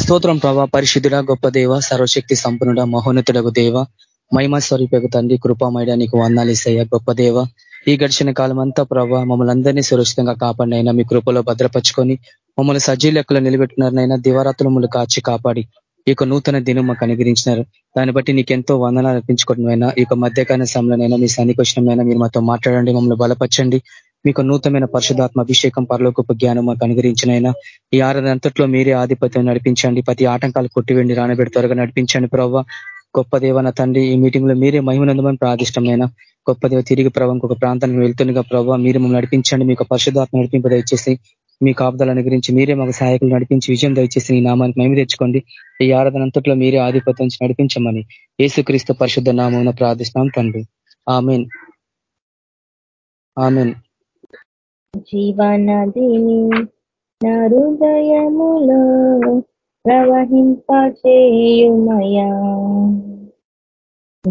స్తోత్రం ప్రభా పరిశుద్ధుడ గొప్ప దేవ సర్వశక్తి సంపన్నుడ మహోన్నతుడకు దేవ మహిమ స్వరూపకు తండ్రి కృపామైడ నీకు వందాలిసయ్య గొప్ప దేవ. ఈ గడిచిన కాలం అంతా ప్రభా మమ్మల్ని అందరినీ సురక్షితంగా కాపాడినైనా మీ కృపలో భద్రపరుచుకొని మమ్మల్ని సజీ లెక్కలు నిలబెట్టినారనైనా దివారాత్రులు కాచి కాపాడి. ఈ యొక్క నూతన దినం మాకు అనుగ్రహించినారు. దాన్ని బట్టి నీకెంతో వందనాలు అర్పించుకోవడమైనా ఈ యొక్క మధ్యకాల సమయంలోనైనా మీ సన్నికృష్ణమైనా మీరు మాతో మాట్లాడండి మమ్మల్ని బలపరచండి. మీకు నూతనమైన పరిశుధాత్మ అభిషేకం పరలోకపు జ్ఞానం మాకు అనుగ్రహించినైనా ఈ ఆరాధన అంతట్లో మీరే ఆధిపత్యం నడిపించండి. ప్రతి ఆటంకాలు కొట్టివెండి రానబెడి త్వరగా నడిపించండి ప్రవ్వ. గొప్ప దేవన తండ్రి ఈ మీటింగ్లో మీరే మహిమనందమని ప్రాదిష్టమైన గొప్ప దేవ తిరిగి ప్రభావం ఒక ప్రాంతానికి వెళ్తుండగా ప్రభావ మీరు మమ్మల్ని నడిపించండి. మీకు పరిశుధాత్మ నడిపింపు దయచేసి మీ కాపుదల గురించి మీరే మాకు సహాయకులు నడిపించి విజయం దయచేసి ఈ నామానికి మేము తెచ్చుకోండి. ఈ ఆరాధన అంతట్లో మీరే ఆధిపత్యం నడిపించమని ఏసుక్రీస్తు పరిశుద్ధ నామం ప్రార్థిస్తాం తండ్రి. ఆమెన్. ఆమెన్. జీవనదిని నా హృదయములో ప్రవహింపచేయుమయా.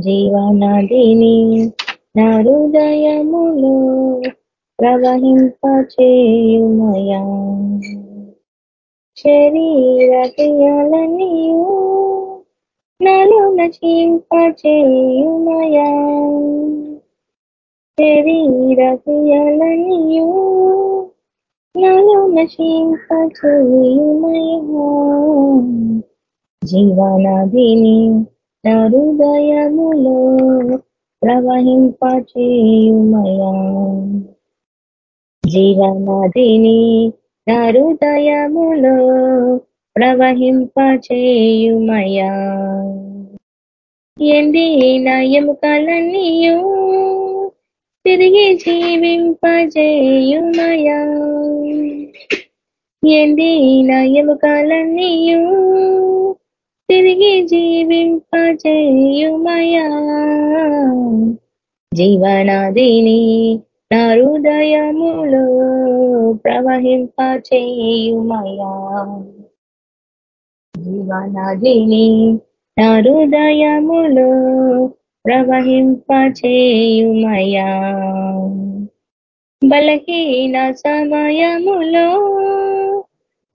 జీవనదిని నా హృదయములో ప్రవహింపచేయుమయా. శరీర క్రియలనియు నలు నశింపచేయుమయా శరీర క్రియలనియు నలు నశింపచేయుమయా జీవనదిని నా ప్రవహింపచేయుమయా. జీవనదిని నా హృదయములో ప్రవహింపచేయుమయా. ఎంది నా ఎముకలన్నీయూ తిరిగి జీవింపజేయుమయా. ఎంది ఎండిన ఎముకలన్నీయు తిరిగి జీవింపజేయుమయా. జీవనదిని నా హృదయములో ప్రవహింపచేయుమయా జీవనాదిని నా హృదయములో ప్రవహింపచేయుమయా బలహీన సమయములో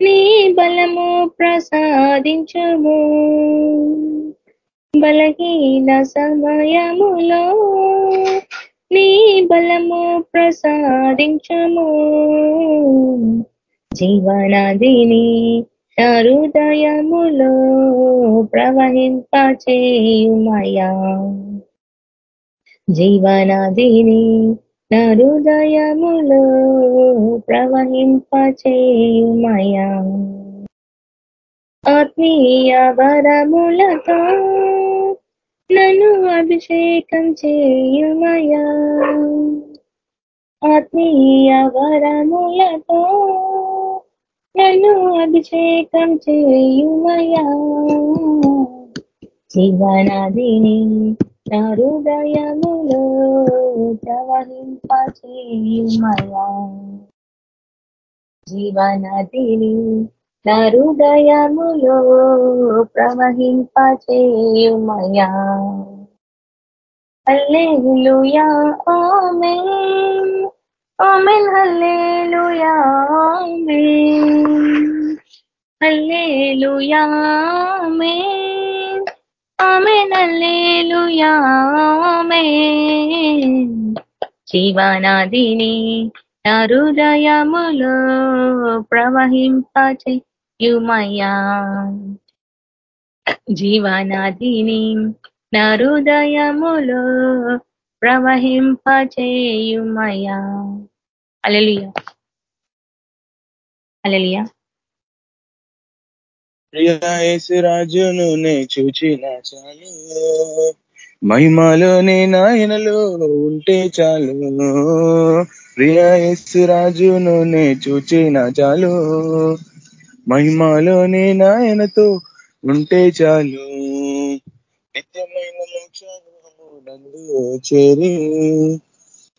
నీ బలము ప్రసాదించుము. బలహీన సమయములో నీ బలము ప్రసాదించము. జీవనదిని హృదయములో ప్రవహింపచేయుమయా. జీవనదిని నా హృదయములో ప్రవహింపచేయుమయా. ఆత్మీయ వరములతో నన్ను అభిషేకం చేయుమయా? ఆత్మీయ వరములతో నన్ను అభిషేకం చేయుమయా? జీవనదిని నా హృదయములో ప్రవహింపచేయుమయా? జీవనదిని నా హృదయములో ప్రవహింపచేయుమయా. Hallelujah amen. Amen hallelujah amen. Hallelujah amen. Amen hallelujah amen. జీవనాదిని నా హృదయములో యుమయా. జీవనాదిని నా హృదయములో ప్రవహింపచేయుమయా అలలియా. అలలియా రాజును నే చూచిన చాలు. మహిమలోనే నాయనలో ఉంటే చాలు. ప్రియాయస్సు రాజును నే చూచిన చాలు. మహిమలోనే నాయనతో ఉంటే చాలు. నిత్యమైన నందు చేరి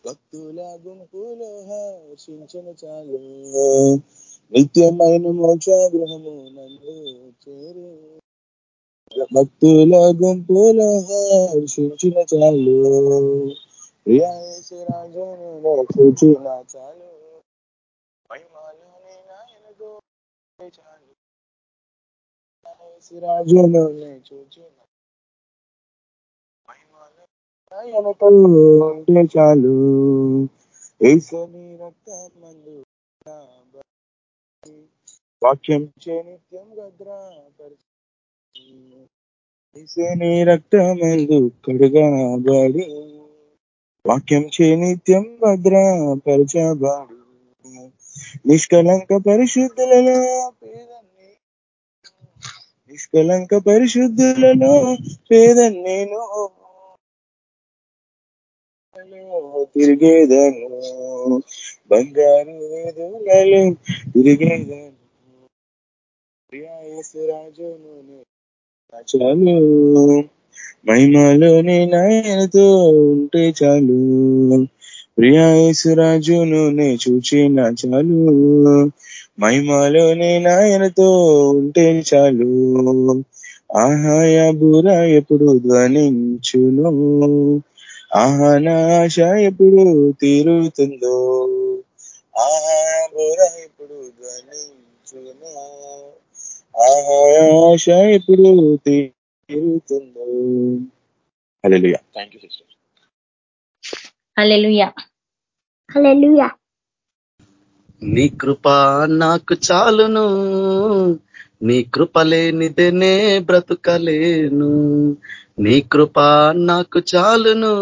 భక్తుల గుంపులో హర్షించిన చాలు. నిత్యమైన మోక్షాగృహము నందు చేరి భక్తుల గుంపులో హర్షించిన చాలు. రాజు సూచిన చాలు. మహిమాలోనే నాయనతో చాలు ఉంటే చాలు ఏసని రక్తం వాక్యం చే నిత్యం రక్తమందు కడుగాబడి వాక్యం చే నిత్యం భద్రపరచబడి. నిష్కలంక పరిశుద్ధులలో నిష్కలంక పరిశుద్ధులలో పేదన్ నేను తిరిగేదను. బంగారు వేదులలో తిరిగేదను. ప్రియాసురాజును చాలు. మహిమలోని నాయనతో ఉంటే చాలు. ప్రియాయసురాజును నే చూచిన చాలు. మహిమలోనే నాయనతో ఉంటే చాలు. ఆహాయ బుర ఎప్పుడు ధ్వనించును? ఆహా ఆశ ఎప్పుడు తీరుతుందో? ఆహా బుర ఎప్పుడు ధ్వనించును? ఆహా ఆశ ఎప్పుడు తీరుతుందో? Thank you sister hallelujah hallelujah నీ కృప నాకు చాలును నీ కృప లేనిదేనే బ్రతుకలేను. నీ కృప నాకు చాలును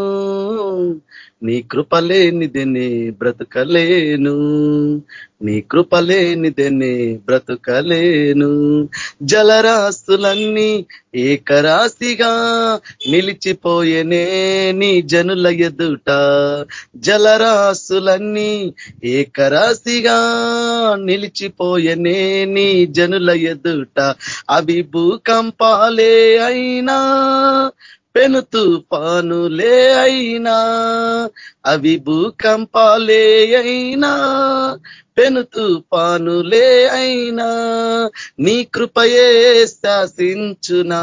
నీ కృప లేనిదేనే బ్రతుకలేను. నీ కృప బ్రతుకలేను. జలరాస్తులన్నీ ఏకరాశిగా నిలిచిపోయేనే నీ జనుల ఎదుట. జలరాశులన్నీ ఏకరాశిగా నిలిచిపోయేనే నీ జనుల ఎదుట. అవి భూకంపాలే అయినా పెను తుఫానులే అయినా అవి భూకంపాలే అయినా పెను తుఫానులే అయినా నీ కృపయే శాసించునా.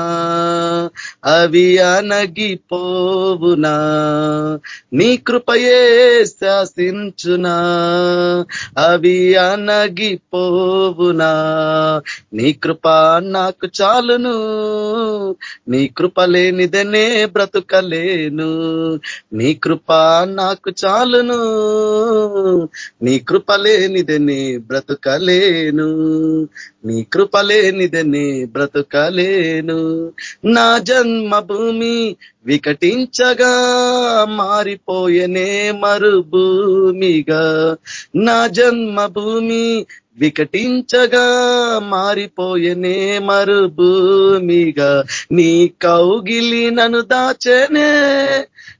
అవి అనగిపోవునా నీ కృపయే శాసించునా. అవి అనగిపోవునా నీ కృప నాకు చాలును నీ కృప లేనిదనే బ్రతుకలేను. నీ కృప నాకు చాలును నీ కృప లేనిదని బ్రతుకలేను. నీ కృప లేనిదని బ్రతుకలేను. నా జన్మభూమి వికటించగా మారిపోయనే మరుభూమిగా. నా జన్మభూమి వికటించగా మారిపోయనే మరుభూమిగా. నీ కౌగిలి నన్ను దాచనే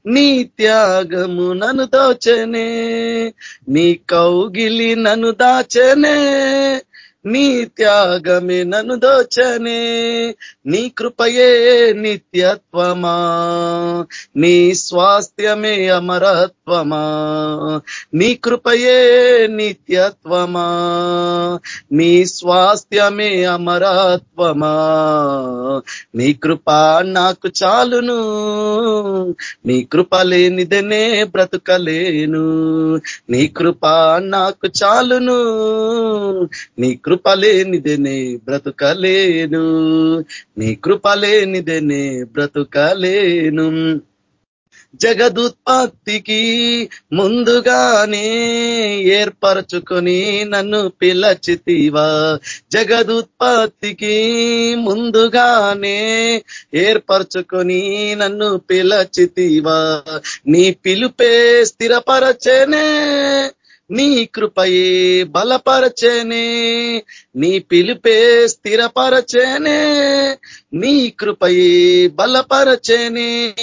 నీ త్యాగము నన్ను దోచనే నీ కౌగిలి నన్ను దాచనే నీ త్యాగమే నన్ను దోచనే. నీ కృపయే నిత్యత్వమా. నీ స్వాస్థ్యమే అమరత్వమా. నీ కృపయే నిత్యత్వమా. నీ స్వాస్థ్యమే అమరత్వమా. నీ కృప నాకు చాలును. నీ కృప లేనిదనే బ్రతుకలేను. నీ కృప నాకు చాలును. నీ కృప కృపలేనిదేనే బ్రతుకలేను. నీ కృపలేనిదేనే బ్రతుకలేను. జగదుత్పత్తికి ముందుగానే ఏర్పరచుకొని నన్ను పిలచితివా. జగదుత్పత్తికి ముందుగానే ఏర్పరచుకొని నన్ను పిలచితివా. నీ పిలుపే స్థిరపరచనే నీ కృపయే బలపరచనే నీ పిలిపే స్థిరపరచనే నీ కృపయే బలపరచనే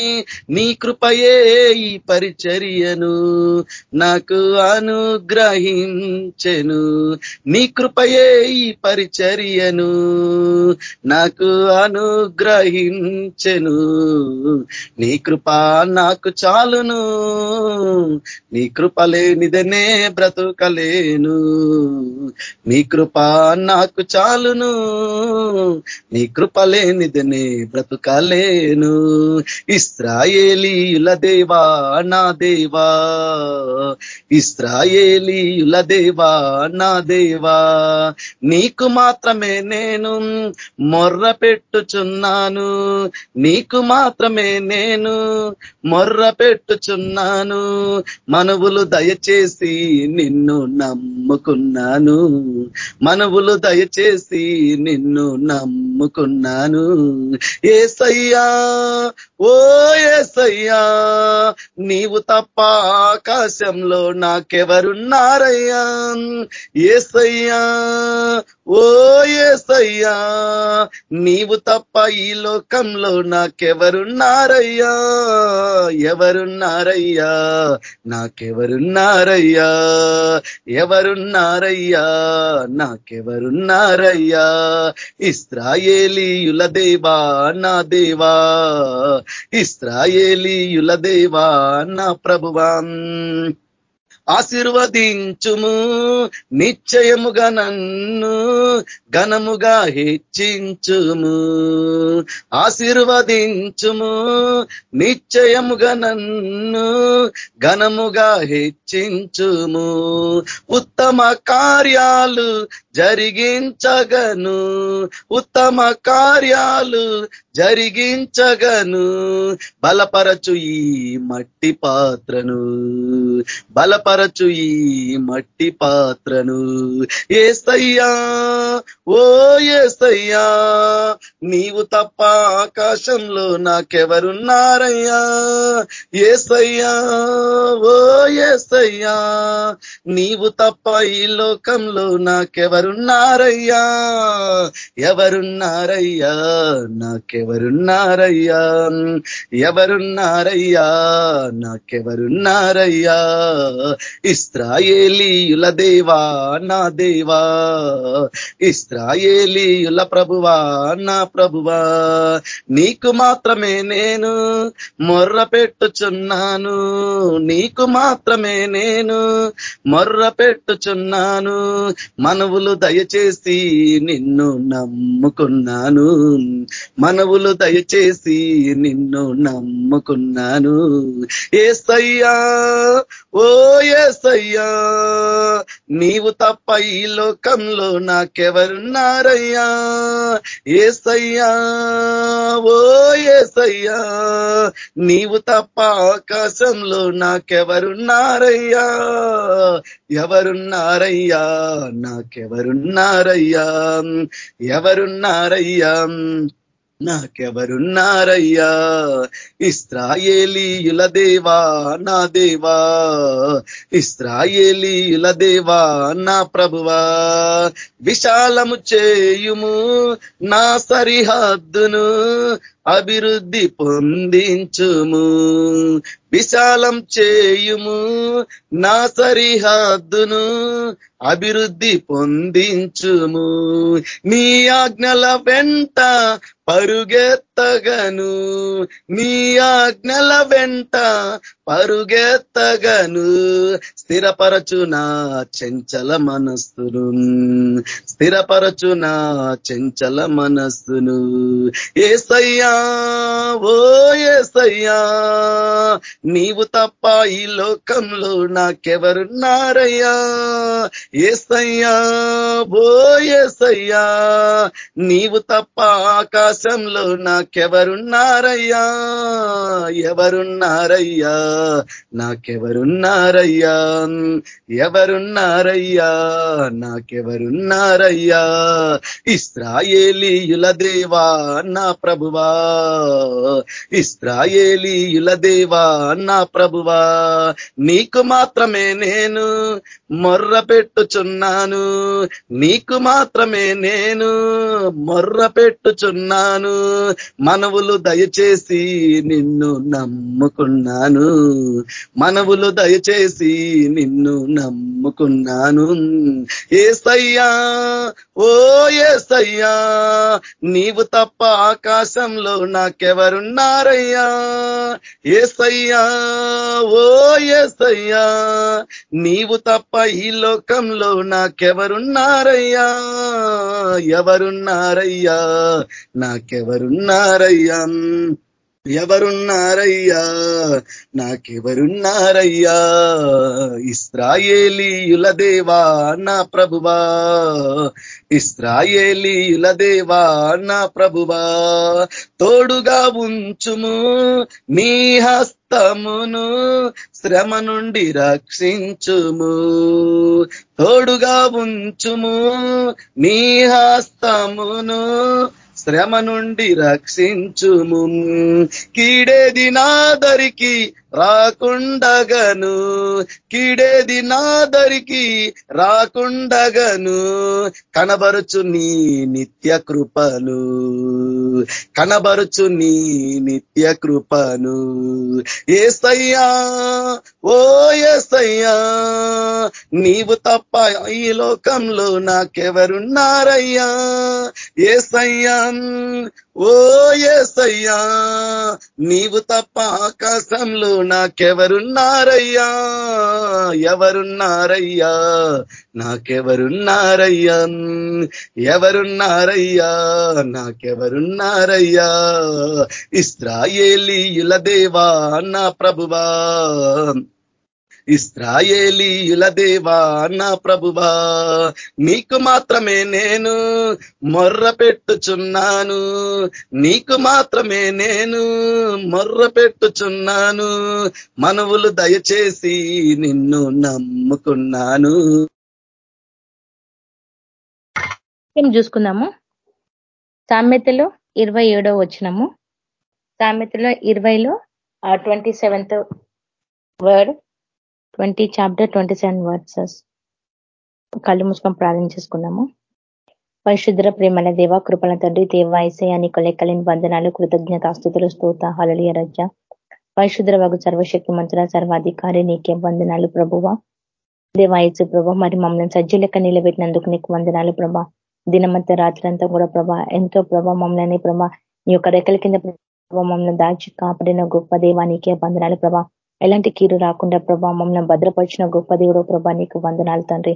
నీ కృపయే ఈ పరిచర్యను నాకు అనుగ్రహించెను. నీ కృపయే ఈ పరిచర్యను నాకు అనుగ్రహించెను. నీ కృప నాకు చాలును నీ కృప లేనిదనే బ్రతుకలేను. నీ కృప నాకు చాలును. నీ కృప లేనిదనే బ్రతుకలేను. ఇస్రాయేలీయుల దేవా నా దేవా. ఇస్రాయేలీయుల దేవా నా దేవా. నీకు మాత్రమే నేను మొర్ర పెట్టుచున్నాను. నీకు మాత్రమే నేను మొర్ర పెట్టుచున్నాను. మనవులు దయచేసి నిన్ను నమ్ముకున్నాను. మనవులు దయచేసి నిన్ను నమ్ముకున్నాను. ఏసయ్యా ఓ ఏసయ్యా నీవు తప్ప ఆకాశంలో నాకెవరున్నారయ్యా? ఏసయ్యా ఓ ఏసయ్యా నీవు తప్ప ఈ లోకంలో నాకెవరున్నారయ్యా? ఎవరున్నారయ్యా? నాకెవరున్నారయ్యా? ఎవరున్నారయ్యా? నాకెవరున్నారయ్యా? ఇస్రాయేలీయుల దేవా నా దేవా. ఇస్రాయేలీయుల దేవా నా ప్రభువా. ఆశీర్వదించుము నిశ్చయముగా నన్ను ఘనముగా హెచ్చించుము. ఆశీర్వదించుము నిశ్చయముగా నన్ను ఘనముగా హెచ్చించుము ఉత్తమ కార్యాలు జరిగించగను. ఉత్తమ కార్యాలు జరిగించగను. బలపరచు ఈ మట్టి పాత్రను. బలపరచు ఈ మట్టి పాత్రను. ఏసయ్యా ఓ ఏసయ్యా నీవు తప్ప ఆకాశంలో నాకెవరున్నారయ్యా? ఏసయ్యా ఓ ఏసయ్యా. నీవు తప్ప ఈ లోకంలో నాకెవరున్నారయ్యా? ఎవరున్నారయ్యా? నాకెవరున్నారయ్యా? ఎవరున్నారయ్యా? నాకెవరున్నారయ్యా? ఇస్రాయేలీయుల దేవా నా దేవా. ఇస్రాయేలీయుల ప్రభువా నా ప్రభువా. నీకు మాత్రమే నేను మొర్ర పెట్టుచున్నాను నీకు మాత్రమే నేను మొర్ర పెట్టుచున్నాను. మనవులు దయచేసి నిన్ను నమ్ముకున్నాను. మనవులు దయచేసి నిన్ను నమ్ముకున్నాను. ఏసయ్యా ఓ ఏసయ్యా నీవు తప్ప ఈ లోకంలో నాకెవరున్నారయ్యా? ఏసయ్యా ఓ ఏసయ్యా నీవు తప్ప ఆకాశంలో నాకెవరున్నారయ్యా? ఎవరున్నారయ్యా? ఎవరున్నారయ్యా? నాకెవరున్నారయ్యా? ఎవరున్నారయ్యా? నాకెవరున్నారయ్యా? ఇస్రాయేలీయుల దేవా నా దేవా. ఇస్రాయేలీయుల దేవా నా ప్రభువా. విశాలము చేయుము నా సరిహద్దును అభివృద్ధి పొందించుము. విశాలం చేయుము నా సరిహద్దును అభివృద్ధి పొందించుము. నీ ఆజ్ఞల వెంట పరుగెత్తగను నీ ఆజ్ఞల వెంట పరుగెత్తగను. స్థిరపరచు నా చెంచల మనస్సును స్థిరపరచు నా చెంచల మనస్సును. ఏసయ్యా ఓ ఏసయ్యా నీవు తప్ప ఈ లోకంలో నాకెవరున్నారయ్యా ఏసయ్యా ఓ ఏసయ్యా నీవు తప్ప విశ్వాసంలో నాకెవరున్నారయ్యా? ఎవరున్నారయ్యా? నాకెవరున్నారయ్యా? ఎవరున్నారయ్యా? నాకెవరున్నారయ్యా? ఇస్రాయేలీయుల దేవా నా ప్రభువా. ఇస్రాయేలీయుల దేవా నా ప్రభువా. నీకు మాత్రమే నేను మొర్ర పెట్టుచున్నాను. నీకు మాత్రమే నేను మొర్ర పెట్టుచున్నాను మనవులు దయచేసి నిన్ను నమ్ముకున్నాను. మనవులు దయచేసి నిన్ను నమ్ముకున్నాను. ఏసయ్యా ఓ ఏసయ్యా నీవు తప్ప ఆకాశంలో నాకెవరున్నారయ్యా? ఏసయ్యా ఓ ఏసయ్యా నీవు తప్ప ఈ లోకంలో నాకెవరున్నారయ్యా? ఎవరున్నారయ్యా? నాకెవరున్నారయ్యా? ఎవరున్నారయ్యా? నాకెవరున్నారయ్యా? ఇస్రాయేలీయుల దేవా నా ప్రభువా. ఇస్రాయేలీయుల దేవా నా ప్రభువా. తోడుగా ఉంచుము నీ హస్తమును శ్రమ నుండి రక్షించుము. తోడుగా ఉంచుము నీ హస్తమును శ్రమ నుండి రక్షించుము. కీడేది నాదరికి రాకుండగను కీడేది నాదరికి రాకుండగను. కనబరుచు నీ నిత్య కృపను కనబరుచు నీ నిత్య కృపను. ఏసయ్యా ఓ ఏసయ్యా నీవు తప్ప ఈ లోకంలో నాకెవరున్నారయ్యా? ఏసయ్యా ఓ ఏసయ్యా నీవు తప్ప ఆకాశంలో నాకెవరున్నారయ్యా? ఎవరున్నారయ్యా? నాకెవరున్నారయ్యా? ఎవరున్నారయ్యా? నాకెవరున్నారయ్యా? ఇస్రాయేలీయుల దేవా నా ప్రభువా. ఇస్రాయేలీయుల దేవా నా ప్రభువా నీకు మాత్రమే నేను మొర్ర పెట్టుచున్నాను. నీకు మాత్రమే నేను మొర్ర పెట్టుచున్నాను. మనవులు దయచేసి నిన్ను నమ్ముకున్నాను. చూసుకుందాము? సామెతలో ఇరవై ఏడో వచ్చినము సామెతలో ఇరవైలో twenty seventh word twenty chapter twenty seven verses. కళ్ళు ముసుకొని ప్రార్థన చేసుకున్నాము. పరిశుద్ర ప్రేమల దేవ కృపల తండ్రి దేవ ఐసయానికి లెక్కలేని వందనాలు కృతజ్ఞతాస్తుతులు స్తోత హలలియ రజ పరిశుద్ర వగు సర్వశక్తి మంత్ర సర్వాధికారి నీకే వందనాలు ప్రభువ. దేవాయసు ప్రభ మరి మమ్మల్ని సజ్జు లెక్క నిలబెట్టినందుకు నీకు వందనాలు ప్రభా. దినమంతా రాత్రి అంతా కూడా ప్రభా ఎంతో ప్రభ మమ్మల్ని ప్రభా నీ యొక్క రెక్కల కింద ప్రభా మమ్మల్ని దాచి కాపాడిన గొప్ప దేవానికే వందనాలు ప్రభా. ఎలాంటి కీరు రాకుండా ప్రభా మమ్మల్ని భద్రపరిచిన గొప్ప దేవుడు ప్రభా నీకు వందనాలు తండ్రి.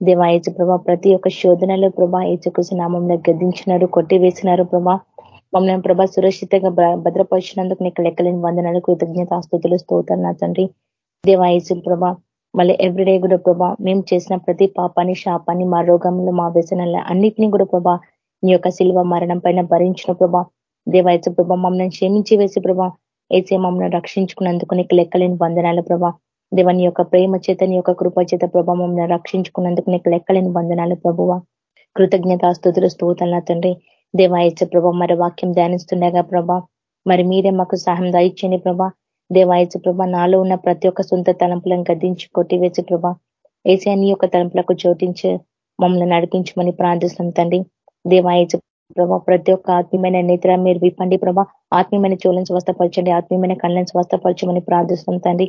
దేవా ఏచు ప్రభా ప్రతి ఒక్క శోధనలో ప్రభా ఏచుకుసి నామంలో గద్దించినారు కొట్టివేసినారు ప్రభా. మమ్మల్ని ప్రభా సురక్షితంగా భద్రపరిచినందుకు నీకు లెక్కలేని వందనాలు కృతజ్ఞత ఆస్తుతులు స్తోతారు నా తండ్రి. దేవా ఏచు ప్రభా మళ్ళీ ఎవ్రీడే కూడా ప్రభా మేము చేసిన ప్రతి పాపాన్ని శాపాన్ని మా రోగంలో మా వ్యసనాల అన్నిటినీ కూడా ప్రభా నీ యొక్క శిల్వ మరణం పైన భరించిన ప్రభా. దేవాయచు ప్రభా మమ్మల్ని క్షమించి వేసి ప్రభా ఏసే మమ్మల్ని రక్షించుకున్నందుకు నీకు లెక్కలేని వందనాలు ప్రభా. దేవని యొక్క ప్రేమ చేత నీ యొక్క కృప చేత ప్రభా మమ్మల్ని రక్షించుకున్నందుకు నీకు లెక్కలేని వందనాలు ప్రభువ. కృతజ్ఞత స్థుతులు స్తోతల తండ్రి. దేవాయచ ప్రభా మరి వాక్యం ధ్యానిస్తుండగా ప్రభా మరి మీరే మాకు సహాయం దాయిచ్చని ప్రభా. దేవాయచ ప్రభా నాలో ఉన్న ప్రతి ఒక్క సొంత తలంపులను గద్దించి కొట్టివేసి ప్రభా. ఏసీ నీ యొక్క తలంపులకు చోటించి మమ్మల్ని నడిపించమని ప్రార్థిస్తాం తండ్రి. దేవాయచ ప్రభా ప్రతి ఒక్క ఆత్మీయమైన నేత్ర మీరు విప్పండి ప్రభా. ఆత్మీయమైన చూలను స్వస్థపరచండి ఆత్మీయమైన కళ్ళని స్వస్థపరచమని ప్రార్థిస్తున్నాం తండ్రి.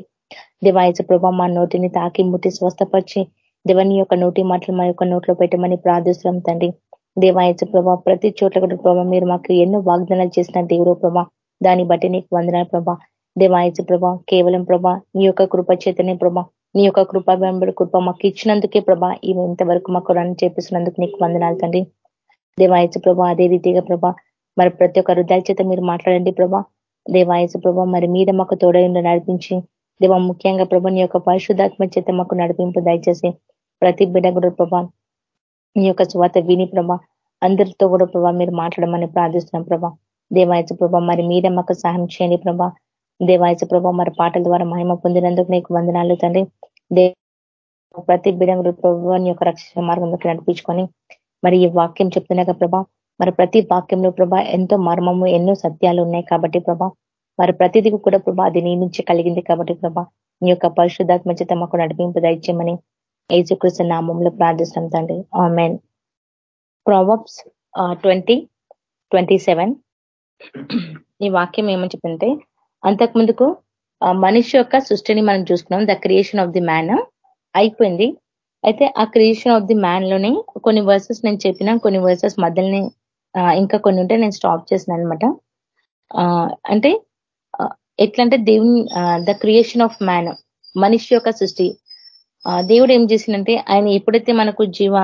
దివాయచ ప్రభా మా నోటిని తాకి ముట్టి స్వస్థపరిచి దేవని యొక్క నోటి మాటలు మా యొక్క నోట్లో పెట్టమని ప్రార్థిస్తున్నాం తండ్రి. దేవాయచ ప్రభా ప్రతి చోట్ల కూడా ప్రభా మీరు మాకు ఎన్నో వాగ్దానాలు చేసిన దేవుడు ప్రభా దాన్ని బట్టి నీకు వందనాలు ప్రభా. దేవాయచ ప్రభా కేవలం ప్రభా నీ యొక్క కృప చేతనే ప్రభా నీ యొక్క కృప వెంబడి కృప మాకు ఇచ్చినందుకే ప్రభా ఇవి ఇంతవరకు మాకు రన్ చేపిస్తున్నందుకు నీకు వందనాలు తండ్రి. దేవాయచ ప్రభా అదే రీతిగా ప్రభా మరి ప్రతి ఒక్క హృదయాల చేత మీరు మాట్లాడండి ప్రభా. దేవాయసు ప్రభా మరి మీద మాకు తోడైండి నడిపించి దేవ ముఖ్యంగా ప్రభా నీ యొక్క పరిశుధాత్మ చేత మాకు నడిపింపు దయచేసి ప్రతి బిడ్డ కూడా ప్రభా నీ యొక్క స్వాత విని ప్రభా అందరితో కూడా ప్రభా మీరు మాట్లాడమని ప్రార్థిస్తున్నాం ప్రభా. దేవాయచ ప్రభా మరి మీరే మాకు సహాయం చేయండి ప్రభా. దేవాయచ ప్రభా మరి పాటల ద్వారా మహిమ పొందినందుకు నీకు వందనాలు తండ్రి. ప్రతి బిడ ప్రభా నీ యొక్క రక్షణ మార్గంలోకి నడిపించుకొని మరి ఈ వాక్యం చెప్తున్నాక ప్రభా మరి ప్రతి వాక్యంలో ప్రభా ఎంతో మర్మము ఎన్నో సత్యాలు ఉన్నాయి కాబట్టి ప్రభా. మరి ప్రతిదీ కూడా ప్రభా అది నీ నుంచి కలిగింది కాబట్టి ప్రభా. నీ యొక్క పరిశుద్ధాత్మ చేత మాకు నడిపింపు దయచేయమని ఏజుకృష్ణ నామంలో ప్రార్థిస్తాం తండ్రి. Amen. Proverbs twenty twenty seven. ఈ వాక్యం ఏమని చెప్పింటే అంతకుముందుకు మనిషి యొక్క సృష్టిని మనం చూసుకున్నాం. The creation of the man అయిపోయింది. అయితే ఆ క్రియేషన్ ఆఫ్ ది మ్యాన్లోనే కొన్ని వర్సెస్ నేను చెప్పిన కొన్ని వర్సెస్ మధ్యలోనే ఇంకా కొన్ని ఉంటే నేను స్టాప్ చేసిన అనమాట అంటే ఎట్లంటే దేవుని ద క్రియేషన్ ఆఫ్ మ్యాన్ మనిషి యొక్క సృష్టి. దేవుడు ఏం చేసిందంటే ఆయన ఎప్పుడైతే మనకు జీవ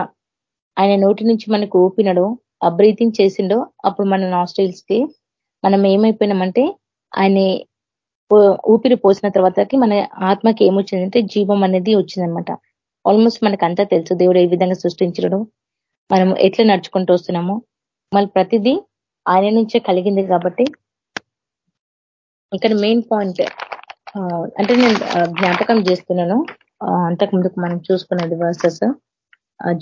ఆయన నోటి నుంచి మనకు ఊపినడో అబ్రీతింగ్ బ్రీతింగ్ చేసిండో అప్పుడు మన నాస్ట్రైల్స్కి మనం ఏమైపోయినామంటే ఆయన ఊపిరి పోసిన తర్వాతకి మన ఆత్మకి ఏమొచ్చిందంటే జీవం అనేది వచ్చిందనమాట ఆల్మోస్ట్ మనకు అంతా తెలుసు దేవుడు ఏ విధంగా సృష్టించడం మనం ఎట్లా నడుచుకుంటూ వస్తున్నామో. మళ్ళీ ప్రతిదీ ఆయన నుంచే కలిగింది కాబట్టి ఇక్కడ మెయిన్ పాయింట్ అంటే నేను జ్ఞాపకం చేస్తున్నాను. అంతకు ముందుకు మనం చూసుకున్నది verses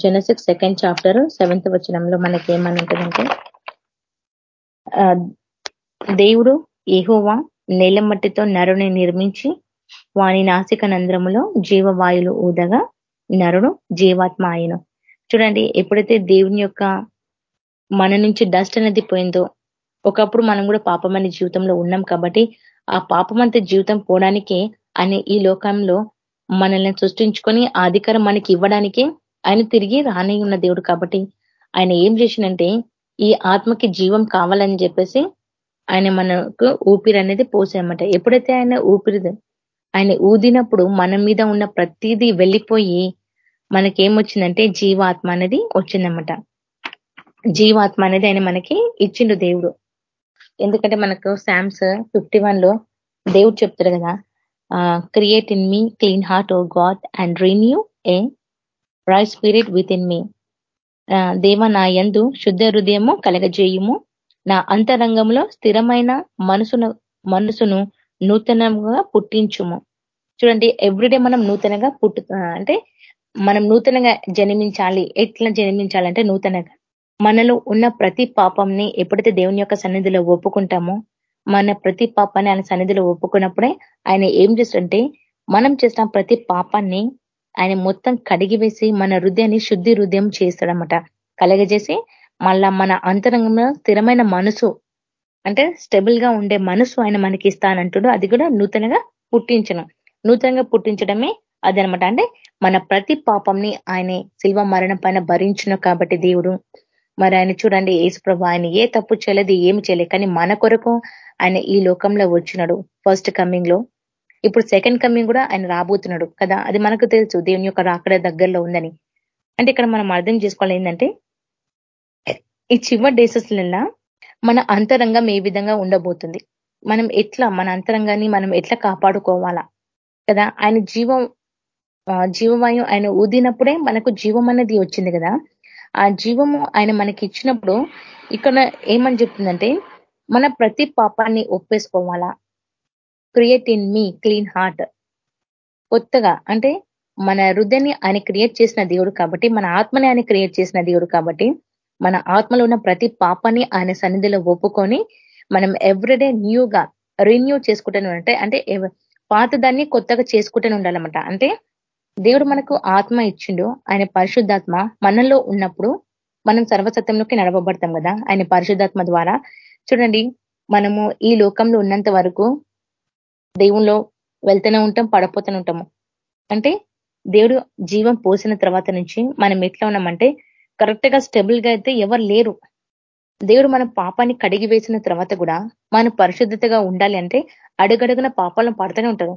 Genesis second chapter seventh వచనంలో మనకి ఏమని ఉంటుందంటే దేవుడు ఏహోవా నేలమట్టితో నరుని నిర్మించి వాని నాసిక నంద్రములో జీవవాయులు ఊదగా నరుడు జీవాత్మ ఆయన. చూడండి ఎప్పుడైతే దేవుని యొక్క మన నుంచి డస్ట్ అనేది పోయిందో. ఒకప్పుడు మనం కూడా పాపమని జీవితంలో ఉన్నాం కాబట్టి ఆ పాపమంత జీవితం పోవడానికి ఆయన ఈ లోకంలో మనల్ని సృష్టించుకొని అధికారం మనకి ఇవ్వడానికి ఆయన తిరిగి రానే ఉన్న దేవుడు కాబట్టి ఆయన ఏం చేసిందంటే ఈ ఆత్మకి జీవం కావాలని చెప్పేసి ఆయన మనకు ఊపిరి అనేది పోసామట ఎప్పుడైతే ఆయన ఊపిరి ఆయన ఊదినప్పుడు మన మీద ఉన్న ప్రతిదీ వెళ్ళిపోయి మనకేమొచ్చిందంటే జీవాత్మ అనేది వచ్చిందన్నమాట. జీవాత్మ అనేది ఆయన మనకి ఇచ్చిండు దేవుడు. ఎందుకంటే మనకు శామ్స్ ఫిఫ్టీ లో దేవుడు చెప్తారు కదా create in me clean heart O God and renew a right spirit within me దేవ నా యందు శుద్ధ హృదయము కలగజేయుము. నా అంతరంగంలో స్థిరమైన మనసును మనసును నూతనంగా పుట్టించుము. చూడండి ఎవ్రీడే మనం నూతనంగా పుట్టు అంటే మనం నూతనంగా జన్మించాలి. ఎట్లా జన్మించాలంటే నూతనంగా. మనలో ఉన్న ప్రతి పాపంని ఎప్పుడైతే దేవుని యొక్క సన్నిధిలో ఒప్పుకుంటామో మన ప్రతి పాపాన్ని ఆయన సన్నిధిలో ఒప్పుకున్నప్పుడే ఆయన ఏం చేస్తుంటే మనం చేసిన ప్రతి పాపాన్ని ఆయన మొత్తం కడిగివేసి మన హృదయాన్ని శుద్ధి హృదయం చేస్తాడనమాట కలగజేసి మళ్ళా మన అంతరంగంలో స్థిరమైన మనసు అంటే స్టెబుల్గా ఉండే మనసు ఆయన మనకి ఇస్తానంటుడు. అది కూడా నూతనంగా పుట్టించను. నూతనంగా పుట్టించడమే అదనమాట అంటే మన ప్రతి పాపంని ఆయన శిల్వ మరణం పైన భరించును కాబట్టి దేవుడు. మరి ఆయన చూడండి ప్రభు ఆయన ఏ తప్పు చేయలేదు ఏమి చేయలేదు కానీ మన కొరకు ఆయన ఈ లోకంలో వచ్చినాడు ఫస్ట్ కమింగ్లో. ఇప్పుడు సెకండ్ కమింగ్ కూడా ఆయన రాబోతున్నాడు కదా అది మనకు తెలుసు దేవుని యొక్క రాకడ దగ్గరలో ఉందని. అంటే ఇక్కడ మనం అర్థం చేసుకోవాలి ఏంటంటే ఈ చివరి డేసెస్లల్లా మన అంతరంగం ఏ విధంగా ఉండబోతుంది? మనం ఎట్లా మన అంతరంగాన్ని మనం ఎట్లా కాపాడుకోవాలా? కదా ఆయన జీవం జీవవాయు ఆయన ఊదినప్పుడే మనకు జీవం అనేది వచ్చింది కదా ఆ జీవము ఆయన మనకి ఇచ్చినప్పుడు ఇక్కడ ఏమని చెప్తుందంటే మన ప్రతి పాపాన్ని ఒప్పేసుకోవాలా? Create in me clean heart కొత్తగా అంటే మన హృదయాన్ని ఆయన క్రియేట్ చేసిన దేవుడు కాబట్టి మన ఆత్మని ఆయన క్రియేట్ చేసిన దేవుడు కాబట్టి మన ఆత్మలో ఉన్న ప్రతి పాపాన్ని ఆయన సన్నిధిలో ఒప్పుకొని మనం ఎవ్రీడే న్యూగా రిన్యూ చేసుకుంటూనే ఉంటే అంటే పాత దాన్ని కొత్తగా చేసుకుంటూనే ఉండాలన్నమాట. అంటే దేవుడు మనకు ఆత్మ ఇచ్చిండు. ఆయన పరిశుద్ధాత్మ మనలో ఉన్నప్పుడు మనం సర్వసత్యంలోకి నడవబడతాం కదా. ఆయన పరిశుద్ధాత్మ ద్వారా చూడండి మనము ఈ లోకంలో ఉన్నంత వరకు దేవుల్లో వెళ్తూనే ఉంటాం పడపోతూనే ఉంటాము అంటే దేవుడు జీవం పోసిన తర్వాత నుంచి మనం ఎట్లా ఉన్నామంటే కరెక్ట్గా స్టెబుల్గా అయితే ఎవరు లేరు. దేవుడు మన పాపాన్ని కడిగి వేసిన తర్వాత కూడా మనం పరిశుద్ధతగా ఉండాలి అంటే అడుగడుగున పాపాలను పడుతూనే ఉంటారు.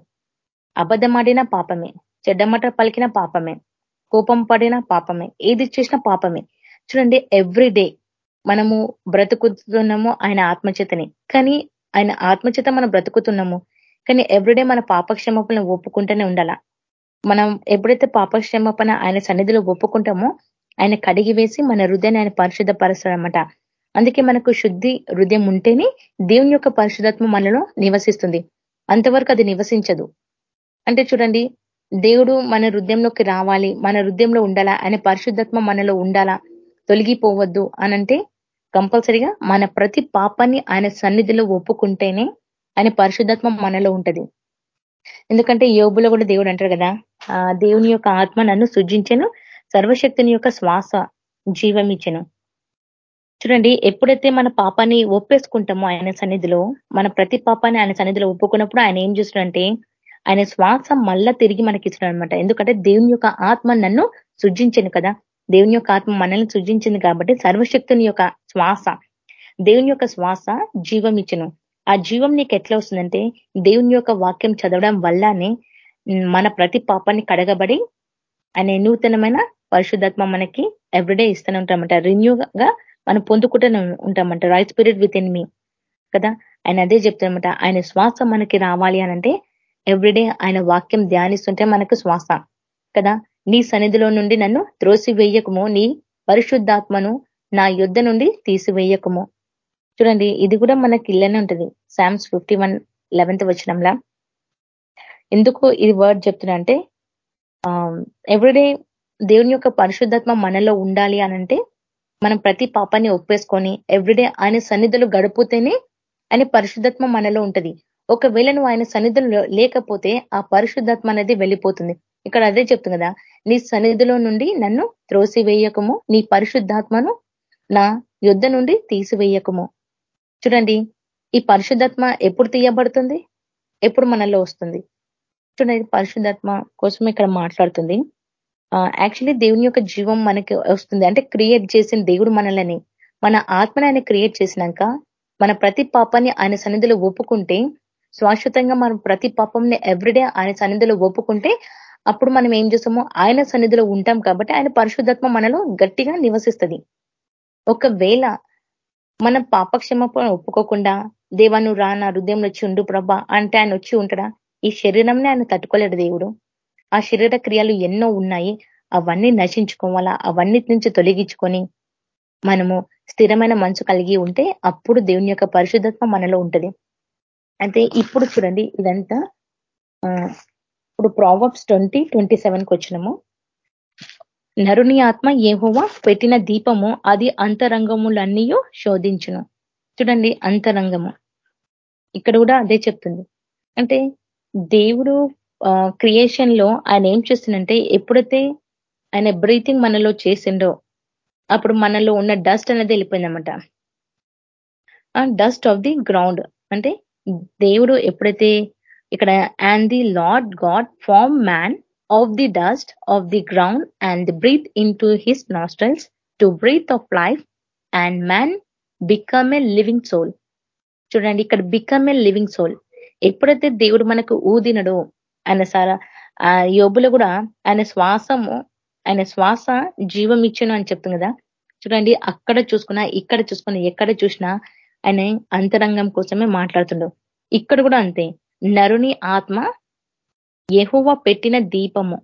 అబద్ధమాడిన పాపమే. చెడ్డమట పలికిన పాపమే కోపం పడిన పాపమే ఏది చేసిన పాపమే. చూడండి ఎవ్రీ డే మనము బ్రతుకుతున్నాము ఆయన ఆత్మచేతని. కానీ ఆయన ఆత్మచేత మనం బ్రతుకుతున్నాము కానీ ఎవ్రీడే మన పాపక్షమాపణ ఒప్పుకుంటూనే ఉండాల? మనం ఎప్పుడైతే పాపక్షమాపణ ఆయన సన్నిధిలో ఒప్పుకుంటామో ఆయన కడిగి వేసి మన హృదయాన్ని ఆయన పరిశుద్ధపరుస్తాడనమాట అందుకే మనకు శుద్ధి హృదయం ఉంటేనే దేవుని యొక్క పరిశుద్ధత్వం మనలో నివసిస్తుంది. అంతవరకు అది నివసించదు. అంటే చూడండి దేవుడు మన హృదయంలోకి రావాలి మన హృదయంలో ఉండాలా ఆయన పరిశుద్ధత్వం మనలో ఉండాలా? తొలగిపోవద్దు అనంటే కంపల్సరిగా మన ప్రతి పాపాన్ని ఆయన సన్నిధిలో ఒప్పుకుంటేనే ఆయన పరిశుద్ధత్వం మనలో ఉంటది. ఎందుకంటే యోగులో కూడా దేవుడు అంటారు కదా ఆ దేవుని యొక్క ఆత్మ నన్ను సృజించను సర్వశక్తిని యొక్క శ్వాస జీవం ఇచ్చను చూడండి ఎప్పుడైతే మన పాపాన్ని ఒప్పేసుకుంటామో ఆయన సన్నిధిలో మన ప్రతి పాపాన్ని ఆయన సన్నిధిలో ఒప్పుకున్నప్పుడు ఆయన ఏం చేస్తున్నాడంటే ఆయన శ్వాస మళ్ళా తిరిగి మనకి ఇస్తున్నాడు అనమాట ఎందుకంటే దేవుని యొక్క ఆత్మ నన్ను సృజించింది కదా. దేవుని యొక్క ఆత్మ మనల్ని సృజించింది కాబట్టి సర్వశక్తుని యొక్క శ్వాస దేవుని యొక్క శ్వాస జీవం ఇచ్చను. ఆ జీవం నీకు ఎట్లా వస్తుందంటే దేవుని యొక్క వాక్యం చదవడం వల్లనే మన ప్రతి పాపాన్ని కడగబడి అనే నూతనమైన పరిశుద్ధాత్మ మనకి ఎవ్రీడే ఇస్తూనే ఉంటామంట. రిన్యూగా మనం పొందుకుంటూనే ఉంటామంట. Right spirit within me కదా? ఆయన అదే చెప్తానమాట ఆయన శ్వాస మనకి రావాలి అనంటే ఎవ్రీడే ఆయన వాక్యం ధ్యానిస్తుంటే మనకు శ్వాస. కదా? నీ సన్నిధిలో నుండి నన్ను త్రోసివేయకము. నీ పరిశుద్ధాత్మను నా యుద్ధ నుండి తీసివేయకము. చూడండి ఇది కూడా మనకి ఇల్లనే ఉంటుంది. శామ్స్ ఫిఫ్టీ వన్ లెవెన్త్ వచ్చినంలా ఎందుకు ఇది వర్డ్ చెప్తున్నా అంటే ఎవ్రీడే దేవుని యొక్క పరిశుద్ధాత్మ మనలో ఉండాలి అనంటే మనం ప్రతి పాపాన్ని ఒప్పేసుకొని ఎవ్రీడే ఆయన సన్నిధులు గడిపితేనే ఆయన పరిశుద్ధాత్మ మనలో ఉంటది. ఒకవేళ నువ్వు ఆయన సన్నిధులు లేకపోతే ఆ పరిశుద్ధాత్మ అనేది వెళ్ళిపోతుంది. ఇక్కడ అదే చెప్తుంది కదా నీ సన్నిధిలో నుండి నన్ను త్రోసివేయకము నీ పరిశుద్ధాత్మను నా యుద్ధ నుండి తీసివేయకము. చూడండి ఈ పరిశుద్ధాత్మ ఎప్పుడు తీయబడుతుంది? ఎప్పుడు మనలో వస్తుంది? చూడండి పరిశుద్ధాత్మ కోసం ఇక్కడ మాట్లాడుతుంది. యాక్చువల్లీ దేవుని యొక్క జీవం మనకి వస్తుంది. అంటే క్రియేట్ చేసిన దేవుడు మనల్ని. మన ఆత్మని ఆయన క్రియేట్ చేసినాక మన ప్రతి పాపాన్ని ఆయన సన్నిధిలో ఒప్పుకుంటే శాశ్వతంగా మనం ప్రతి పాపంని ఎవ్రీడే ఆయన సన్నిధిలో ఒప్పుకుంటే అప్పుడు మనం ఏం చేస్తామో ఆయన సన్నిధిలో ఉంటాం కాబట్టి ఆయన పరిశుద్ధాత్మ మనలో గట్టిగా నివసిస్తుంది. ఒకవేళ మనం పాపక్షమ ఒప్పుకోకుండా దేవాను రా నా హృదయంలో వచ్చి ఉండు ప్రభా అంటే ఆయన వచ్చి ఉంటాడా? ఈ శరీరంని ఆయన తట్టుకోలేడు దేవుడు. ఆ శరీర క్రియలు ఎన్నో ఉన్నాయి. అవన్నీ నశించుకోవాలా? అవన్నీ నుంచి తొలగించుకొని మనము స్థిరమైన మనసు కలిగి ఉంటే అప్పుడు దేవుని యొక్క పరిశుద్ధత్వం మనలో ఉంటది. అయితే ఇప్పుడు చూడండి ఇదంతా ఇప్పుడు ప్రావర్బ్స్ ట్వంటీ ట్వంటీ సెవెన్కి వచ్చినము. నరుని ఆత్మ ఏహోవా పెట్టిన దీపము అది అంతరంగములన్నీ శోధించును. చూడండి అంతరంగము. ఇక్కడ కూడా అదే చెప్తుంది. అంటే దేవుడు క్రియేషన్లో ఆయన ఏం చేస్తుందంటే ఎప్పుడైతే ఆయన బ్రీతింగ్ మనలో చేసిండో అప్పుడు మనలో ఉన్న డస్ట్ అనేది వెళ్ళిపోయిందన్నమాట. డస్ట్ ఆఫ్ ది గ్రౌండ్ అంటే దేవుడు ఎప్పుడైతే ఇక్కడ and the Lord God form man of the dust of the ground and breath into his nostrils to breath of life and man become a living soul చూడండి ఇక్కడ become a living soul ఎప్పుడైతే దేవుడు మనకు ఊదినడో ఆయన సార ఆ యోబులు కూడా ఆయన శ్వాసము ఆయన శ్వాస జీవం ఇచ్చును అని చెప్తుంది కదా. చూడండి అక్కడ చూసుకున్నా ఇక్కడ చూసుకున్నా ఎక్కడ చూసినా ఆయన అంతరంగం కోసమే మాట్లాడుతుండవు. ఇక్కడ కూడా అంతే. నరుని ఆత్మ ఎహువ పెట్టిన దీపము.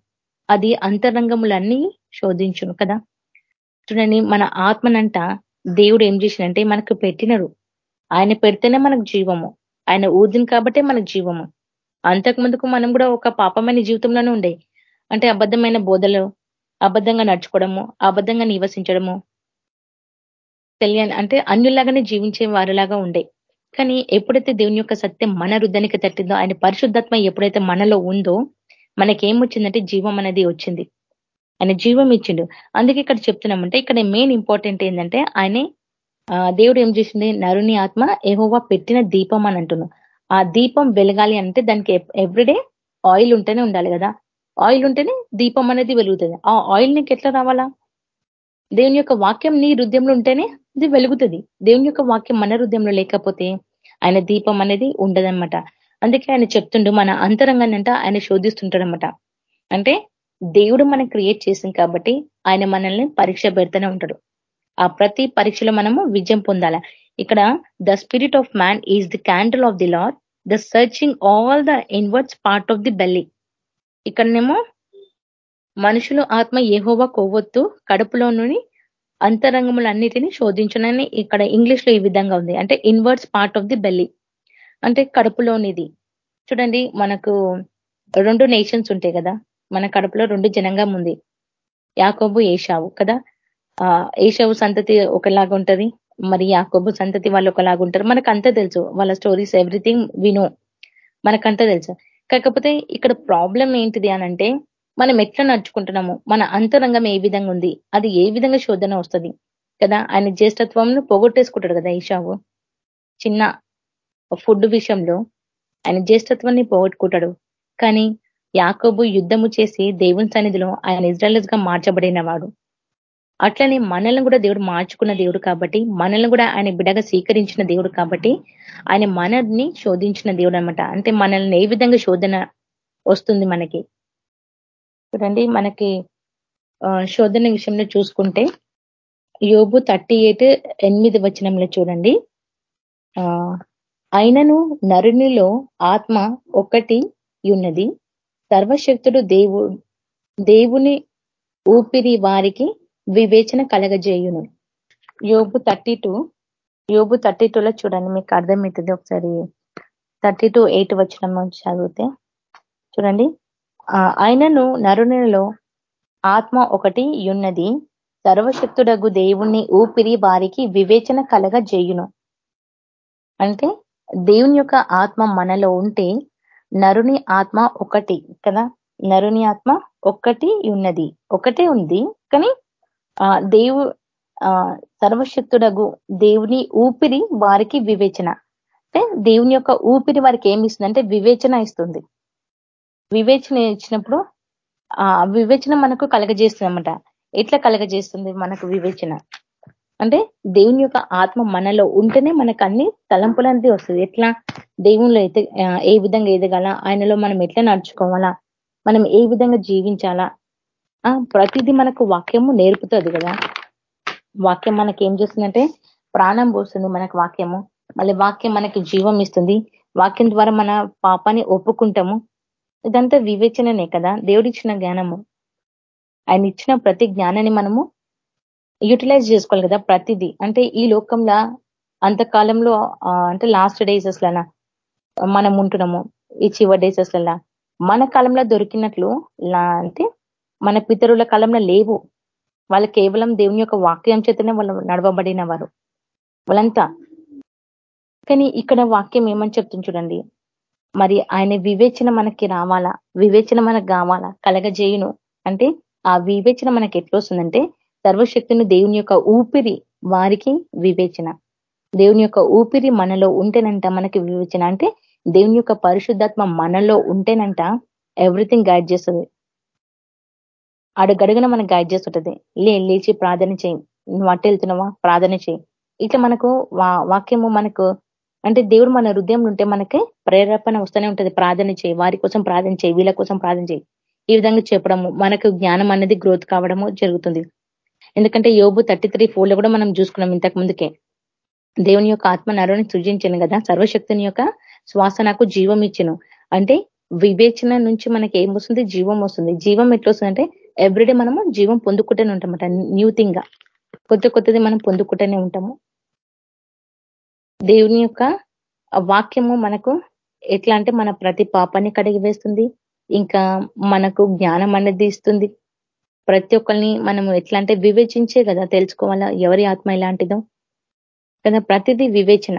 అది అంతరంగములన్నీ శోధించును కదా. చూడండి మన ఆత్మనంట దేవుడు ఏం చేసినంటే మనకు పెట్టినరు. ఆయన పెడితేనే మనకు జీవము. ఆయన ఊదిని కాబట్టే మనకు జీవము. అంతకు ముందుకు మనం కూడా ఒక పాపమైన జీవితంలోనే ఉండే. అంటే అబద్ధమైన బోధలు అబద్ధంగా నడుచుకోవడము అబద్ధంగా నివసించడము తెలియని అంటే అన్యులాగానే జీవించే వారిలాగా ఉండే. కానీ ఎప్పుడైతే దేవుని యొక్క సత్యం మన రుద్దానికి తట్టిందో ఆయన పరిశుద్ధాత్మ ఎప్పుడైతే మనలో ఉందో మనకేమొచ్చిందంటే జీవం అనేది వచ్చింది. ఆయన జీవం ఇచ్చిండు. అందుకే ఇక్కడ చెప్తున్నామంటే ఇక్కడ మెయిన్ ఇంపార్టెంట్ ఏంటంటే ఆయనే దేవుడు ఏం చేసింది? నరుని ఆత్మ ఏహోవా పెట్టిన దీపం అని అంటున్నాం ఆ దీపం వెలగాలి అంటే దానికి ఎవ్రీడే ఆయిల్ ఉంటేనే ఉండాలి కదా. ఆయిల్ ఉంటేనే దీపం అనేది వెలుగుతుంది. ఆ ఆయిల్ నీకు ఎట్లా రావాలా? దేవుని యొక్క వాక్యం నీ హృదయంలో ఉంటేనే ఇది వెలుగుతుంది. దేవుని యొక్క వాక్యం మన హృదయంలో లేకపోతే ఆయన దీపం అనేది ఉండదనమాట అందుకే ఆయన చెప్తుండు మన అంతరంగాన్ని ఆయన శోధిస్తుంటాడనమాట అంటే దేవుడు మనం క్రియేట్ చేసింది కాబట్టి ఆయన మనల్ని పరీక్ష పెడుతూనే ఉంటాడు. ఆ ప్రతి పరీక్షలో మనము విజయం పొందాల? ఇక్కడ the spirit of man is the candle of the Lord the searching all the inwards part of the belly ఇక్కడనేమో మనుషులు ఆత్మ ఏహోవా కొవ్వొత్తు కడుపులోని అంతరంగములన్నిటినీ శోధించునని ఇక్కడ ఇంగ్లీష్లో ఈ విధంగా ఉంది. అంటే inwards part of the belly అంటే కడుపులోనిది. చూడండి మనకు రెండు నేషన్స్ ఉంటాయి కదా. మన కడుపులో రెండు జనంగం ఉంది. యాకోబు ఏషావు కదా. ఆ ఏషావు సంతతి ఒకలాగా ఉంటది. మరి యాకోబు సంతతి వాళ్ళు ఒకలాగా ఉంటారు. మనకు అంతా తెలుసు. వాళ్ళ స్టోరీస్ ఎవ్రీథింగ్ వినో మనకంతా తెలుసు. కాకపోతే ఇక్కడ ప్రాబ్లం ఏంటిది అనంటే మనం ఎట్లా నడుచుకుంటున్నాము మన అంతరంగం ఏ విధంగా ఉంది అది ఏ విధంగా శోధన వస్తుంది కదా? ఆయన జ్యేష్ఠత్వంను పోగొట్టేసుకుంటాడు కదా ఈషావు చిన్న ఫుడ్ విషయంలో ఆయన జ్యేష్ఠత్వాన్ని పోగొట్టుకుంటాడు. కానీ యాకోబు యుద్ధము చేసి దేవుని సన్నిధిలో ఆయన ఇజ్రాయల్స్గా మార్చబడిన వాడు. అట్లనే మనల్ని కూడా దేవుడు మార్చుకున్న దేవుడు కాబట్టి మనల్ని కూడా ఆయన బిడగా స్వీకరించిన దేవుడు కాబట్టి ఆయన మనల్ని శోధించిన దేవుడు అనమాట అంటే మనల్ని ఏ విధంగా శోధన వస్తుంది మనకి? చూడండి మనకి శోధన విషయంలో చూసుకుంటే యోబు థర్టీ ఎయిట్ ఎనిమిది వచనంలో చూడండి. అయినను నరునిలో ఆత్మ ఒకటి ఉన్నది. సర్వశక్తుడు దేవు దేవుని ఊపిరి వారికి వివేచన కలగజేయును. యోబు థర్టీ టూ యోబు థర్టీ టూలో చూడండి మీకు అర్థమవుతుంది ఒకసారి. థర్టీ టూ ఎయిట్ వచ్చిన చదివితే చూడండి. ఆయనను నరునిలో ఆత్మ ఒకటి ఉన్నది సర్వశక్తుడగు దేవుణ్ణి ఊపిరి వారికి వివేచన కలగ చేయును అంటే దేవుని యొక్క ఆత్మ మనలో ఉంటే నరుని ఆత్మ ఒకటి కదా. నరుని ఆత్మ ఒక్కటి ఉన్నది ఒకటే ఉంది. కానీ ఆ దేవు సర్వశక్తుడగు దేవుని ఊపిరి వారికి వివేచన. అంటే దేవుని యొక్క ఊపిరి వారికి ఏమి ఇస్తుంది అంటే వివేచన ఇస్తుంది. వివేచన ఇచ్చినప్పుడు ఆ వివేచన మనకు కలగజేస్తుంది అనమాట ఎట్లా కలగజేస్తుంది మనకు వివేచన? అంటే దేవుని యొక్క ఆత్మ మనలో ఉంటేనే మనకు అన్ని తలంపులనేది వస్తుంది. ఎట్లా? దేవునిలో అయితే ఏ విధంగా ఎదగాల? ఆయనలో మనం ఎట్లా నడుచుకోవాలా? మనం ఏ విధంగా జీవించాలా? ప్రతిదీ మనకు వాక్యము నేర్పుతుంది కదా. వాక్యం మనకి ఏం చేస్తుందంటే ప్రాణం పోస్తుంది మనకు వాక్యము. మళ్ళీ వాక్యం మనకి జీవం ఇస్తుంది. వాక్యం ద్వారా మన పాపాన్ని ఒప్పుకుంటాము. ఇదంతా వివేచననే కదా? దేవుడిచ్చిన జ్ఞానము. ఆయన ఇచ్చిన ప్రతి జ్ఞానాన్ని మనము యూటిలైజ్ చేసుకోవాలి కదా ప్రతిదీ. అంటే ఈ లోకంలో అంతకాలంలో అంటే లాస్ట్ డేసెస్లనా మనం ఉంటున్నాము. ఈ చివరి డేసెస్లలో మన కాలంలో దొరికినట్లు అంటే మన పితరుల కాలంలో లేవు. వాళ్ళు కేవలం దేవుని యొక్క వాక్యం చేతనే వాళ్ళు నడవబడిన వారు. వాళ్ళంతా. కానీ ఇక్కడ వాక్యం ఏమని చెప్తుంది చూడండి. మరి ఆయన వివేచన మనకి రావాలా? వివేచన మనకు కావాలా? కలగజేయును. అంటే ఆ వివేచన మనకి ఎట్లొస్తుందంటే సర్వశక్తిని దేవుని యొక్క ఊపిరి వారికి వివేచన. దేవుని యొక్క ఊపిరి మనలో ఉంటేనంట మనకి వివేచన. అంటే దేవుని యొక్క పరిశుద్ధాత్మ మనలో ఉంటేనంట ఎవ్రీథింగ్ గైడ్ చేస్తుంది. అడుగడుగున మనకు గైడ్ చేస్తుంటది. లే లేచి ప్రార్థన చేయి. నువ్వు అట్టు వెళ్తున్నావా? ప్రార్థన చేయి. ఇట్లా మనకు వాక్యము మనకు అంటే దేవుడు మన హృదయం ఉంటే మనకి ప్రేరేపణ వస్తూనే ఉంటుంది. ప్రార్థన చేయి వారి కోసం ప్రార్థన చేయి వీళ్ళ కోసం ప్రార్థన చేయి. ఈ విధంగా చెప్పడము మనకు జ్ఞానం అనేది గ్రోత్ కావడము జరుగుతుంది. ఎందుకంటే యోబు థర్టీ త్రీ ఫోర్లో కూడా మనం చూసుకున్నాం ఇంతకు ముందుకే. దేవుని యొక్క ఆత్మ నరుని సృజించను కదా సర్వశక్తిని యొక్క శ్వాస నాకు జీవం ఇచ్చిన. అంటే వివేచన నుంచి మనకి ఏం వస్తుంది? జీవం వస్తుంది. జీవం ఎట్లా వస్తుందంటే ఎవ్రీడే మనము జీవం పొందుకుంటూనే ఉంటామట న్యూ థింగ్గా. కొత్త కొత్తది మనం పొందుకుంటూనే ఉంటాము. దేవుని యొక్క వాక్యము మనకు ఎట్లా అంటే మన ప్రతి పాపాన్ని కడిగి వేస్తుంది. ఇంకా మనకు జ్ఞానం అనేది ఇస్తుంది. ప్రతి ఒక్కరిని మనం ఎట్లా అంటే వివేచించే కదా తెలుసుకోవాలా ఎవరి ఆత్మ ఇలాంటిదో కదా ప్రతిదీ వివేచన.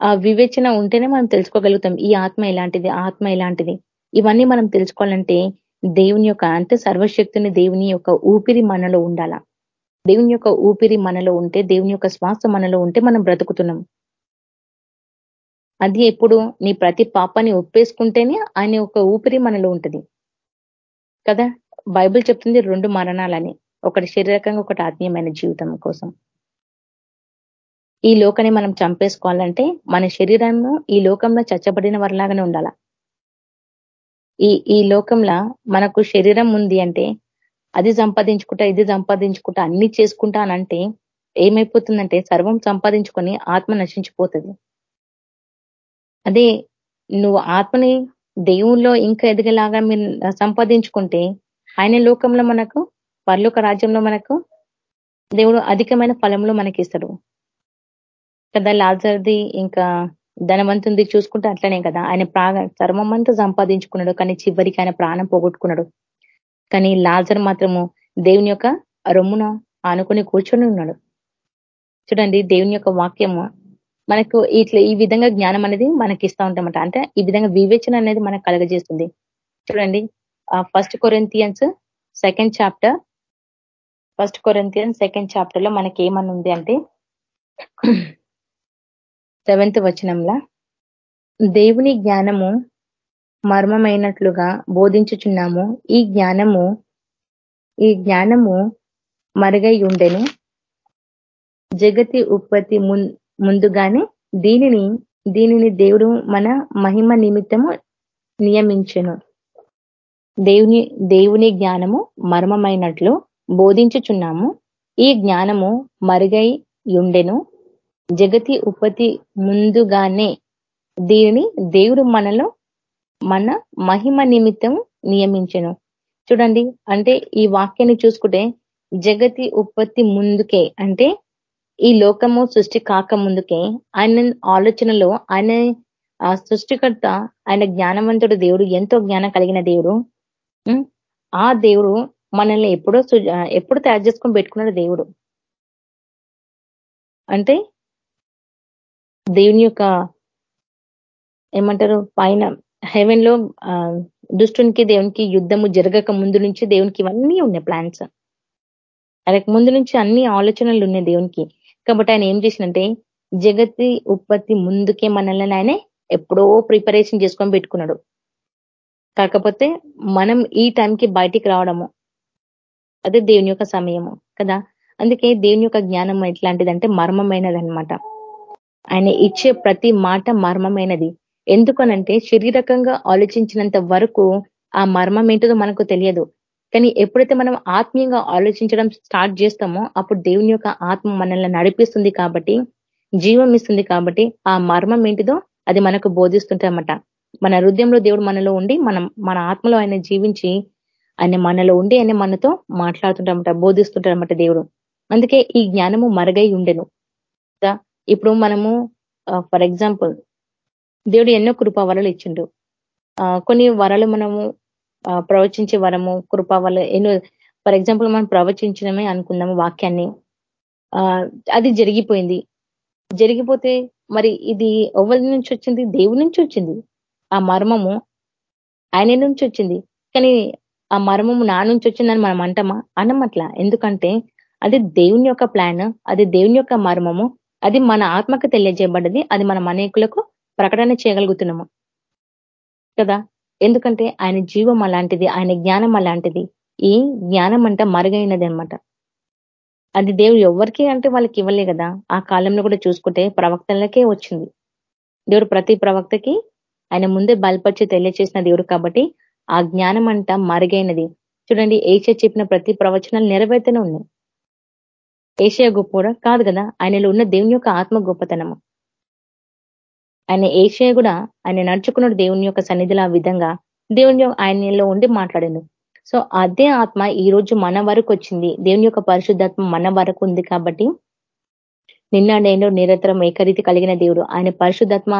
ఆ వివేచన ఉంటేనే మనం తెలుసుకోగలుగుతాం ఈ ఆత్మ ఎలాంటిది ఆత్మ ఎలాంటిది. ఇవన్నీ మనం తెలుసుకోవాలంటే దేవుని యొక్క అంటే సర్వశక్తిని దేవుని యొక్క ఊపిరి మనలో ఉండాలా. దేవుని యొక్క ఊపిరి మనలో ఉంటే దేవుని యొక్క శ్వాస మనలో ఉంటే మనం బ్రతుకుతున్నాం. అది ఎప్పుడు నీ ప్రతి పాపాన్ని ఒప్పేసుకుంటేనే ఆయన యొక్క ఊపిరి మనలో ఉంటుంది. కదా? బైబిల్ చెప్తుంది రెండు మరణాలని. ఒకటి శరీరకంగా ఒకటి ఆత్మీయమైన జీవితం కోసం. ఈ లోకాన్ని మనం చంపేసుకోవాలంటే మన శరీరంలో ఈ లోకంలో చచ్చబడిన వారిలాగానే ఉండాల? ఈ ఈ లోకంలో మనకు శరీరం ఉంది అంటే అది సంపాదించుకుంటా ఇది సంపాదించుకుంటా అన్ని చేసుకుంటా అనంటే ఏమైపోతుందంటే సర్వం సంపాదించుకొని ఆత్మ నశించిపోతుంది. అదే నువ్వు ఆత్మని దేవుల్లో ఇంకా ఎదిగేలాగా మీరు సంపాదించుకుంటే ఆయన లోకంలో మనకు పర్లోక రాజ్యంలో మనకు దేవుడు అధికమైన ఫలంలో మనకి ఇస్తాడు కదా లాజర్ది ఇంకా ధనవంతుంది చూసుకుంటే అట్లనే కదా. ఆయన ప్రాణ చర్మం అంతా సంపాదించుకున్నాడు కానీ చివరికి ఆయన ప్రాణం పోగొట్టుకున్నాడు. కానీ లాజర్ మాత్రము దేవుని యొక్క రొమ్మున ఆనుకొని కూర్చొని ఉన్నాడు. చూడండి దేవుని యొక్క వాక్యము మనకు ఇట్లా ఈ విధంగా జ్ఞానం అనేది మనకి ఇస్తా ఉంటామట. అంటే ఈ విధంగా వివేచన అనేది మనకు కలగజేస్తుంది. చూడండి first Corinthians second chapter first Corinthians second చాప్టర్లో మనకి ఏమని ఉంది అంటే సెవెంత్ వచనంలా దేవుని జ్ఞానము మర్మమైనట్లుగా బోధించుచున్నాము. ఈ జ్ఞానము ఈ జ్ఞానము మరుగై ఉండెను జగతి ఉత్పత్తి ముందుగానే దీనిని దీనిని దేవుడు మన మహిమ నిమిత్తము నియమించెను. దేవుని దేవుని జ్ఞానము మర్మమైనట్లు బోధించుచున్నాము. ఈ జ్ఞానము మరుగై ఉండెను జగతి ఉపతి ముందుగానే దీనిని దేవుడు మనలో మన మహిమ నిమిత్తం నియమించను. చూడండి అంటే ఈ వాక్యాన్ని చూసుకుంటే జగతి ఉత్పత్తి ముందుకే అంటే ఈ లోకము సృష్టి కాక ముందుకే ఆయన ఆలోచనలో ఆయన సృష్టికర్త ఆయన జ్ఞానవంతుడు దేవుడు ఎంతో జ్ఞానం కలిగిన దేవుడు ఆ దేవుడు మనల్ని ఎప్పుడో ఎప్పుడు తయారు చేసుకొని పెట్టుకున్నాడు దేవుడు. అంటే దేవుని యొక్క ఏమంటారు పైన హెవెన్లో దుష్టునికి దేవునికి యుద్ధము జరగక ముందు నుంచి దేవునికి ఇవన్నీ ఉన్నాయి ప్లాన్స్ ఆయనకు ముందు నుంచి అన్ని ఆలోచనలు ఉన్నాయి దేవునికి. కాబట్టి ఆయన ఏం చేసినంటే జగతి ఉత్పత్తి ముందుకే మనల్ని ఆయన ఎప్పుడో ప్రిపరేషన్ చేసుకొని పెట్టుకున్నాడు. కాకపోతే మనం ఈ టైంకి బయటికి రావడము అదే దేవుని యొక్క సమయము కదా? అందుకే దేవుని యొక్క జ్ఞానం ఎట్లాంటిదంటే మర్మమైనది అనమాట ఆయన ఇచ్చే ప్రతి మాట మర్మమైనది. ఎందుకనంటే శరీరకంగా ఆలోచించినంత వరకు ఆ మర్మం ఏంటిదో మనకు తెలియదు. కానీ ఎప్పుడైతే మనం ఆత్మీయంగా ఆలోచించడం స్టార్ట్ చేస్తామో అప్పుడు దేవుని యొక్క ఆత్మ మనల్ని నడిపిస్తుంది కాబట్టి జీవం ఇస్తుంది కాబట్టి ఆ మర్మం ఏంటిదో అది మనకు బోధిస్తుంటామట మన హృదయంలో దేవుడు మనలో ఉండి మనం మన ఆత్మలో ఆయన జీవించి ఆయన మనలో ఉండి ఆయన మనతో మాట్లాడుతుంటామట బోధిస్తుంటారన్నమాట దేవుడు. అందుకే ఈ జ్ఞానము మరగై ఉండెను. ఇప్పుడు మనము ఫర్ ఎగ్జాంపుల్ దేవుడు ఎన్నో కృపా వరలు ఇచ్చిండు కొన్ని వరలు మనము ప్రవచించే వరము కృపా వల్ల ఎన్నో ఫర్ ఎగ్జాంపుల్ మనం ప్రవచించడమే అనుకుందాము వాక్యాన్ని. అది జరిగిపోయింది. జరిగిపోతే మరి ఇది ఎవరి నుంచి వచ్చింది? దేవుడి నుంచి వచ్చింది. ఆ మర్మము ఆయన నుంచి వచ్చింది. కానీ ఆ మర్మము నా నుంచి వచ్చిందని మనం అంటామా? అనమట్లా. ఎందుకంటే అది దేవుని యొక్క ప్లాన్ అది దేవుని యొక్క మర్మము అది మన ఆత్మకు తెలియజేయబడ్డది అది మనం అనేకులకు ప్రకటన చేయగలుగుతున్నాము. కదా? ఎందుకంటే ఆయన జీవం అలాంటిది ఆయన జ్ఞానం అలాంటిది. ఈ జ్ఞానం అంట మరుగైనది అనమాట అది దేవుడు ఎవరికి అంటే వాళ్ళకి ఇవ్వలే కదా? ఆ కాలంలో కూడా చూసుకుంటే ప్రవక్తలకే వచ్చింది. దేవుడు ప్రతి ప్రవక్తకి ఆయన ముందే బలపరిచి తెలియచేసిన దేవుడు కాబట్టి ఆ జ్ఞానం అంట మరుగైనది. చూడండి ఏషియా చెప్పిన ప్రతి ప్రవచనాలు నెరవేర్తనే ఉన్నాయి. ఏషియా గొప్ప కూడా కాదు కదా? ఆయనలో ఉన్న దేవుని యొక్క ఆత్మ గొప్పతనము. ఆయన ఏషియా కూడా ఆయన నడుచుకున్నాడు దేవుని యొక్క సన్నిధిలో ఆ విధంగా. దేవుని ఆయనలో ఉండి మాట్లాడాను. సో అదే ఆత్మ ఈ రోజు మన వరకు వచ్చింది. దేవుని యొక్క పరిశుద్ధాత్మ మన వరకు ఉంది కాబట్టి నిన్న నేను నిరంతరం ఏకరీతి కలిగిన దేవుడు. ఆయన పరిశుద్ధాత్మ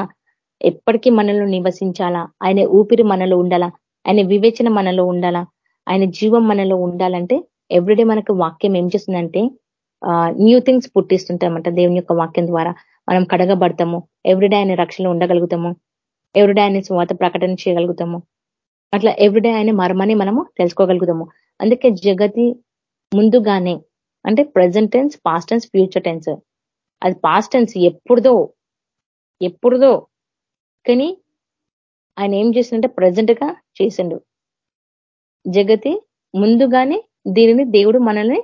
ఎప్పటికీ మనలో నివసించాలా? ఆయన ఊపిరి మనలో ఉండాలా? ఆయన వివేచన మనలో ఉండాలా? ఆయన జీవం మనలో ఉండాలంటే ఎవ్రీడే మనకు వాక్యం ఏం చేస్తుందంటే న్యూ థింగ్స్ పుట్టిస్తుంటామంట దేవుని యొక్క వాక్యం ద్వారా. మనం కడగబడతాము. ఎవ్రీడే ఆయన రక్షణ ఉండగలుగుతాము. ఎవ్రీడే ఆయన స్వాత ప్రకటన చేయగలుగుతాము. అట్లా ఎవ్రీడే ఆయన మర్మాన్ని మనము తెలుసుకోగలుగుతాము. అందుకే జగతి ముందుగానే అంటే present tense past tense future tense అది పాస్ట్ టెన్స్ ఎప్పుడుదో ఎప్పుడుదో. కానీ ఆయన ఏం చేసిందంటే ప్రజెంట్గా చేసిండు. జగతి ముందుగానే దీనిని దేవుడు మనల్ని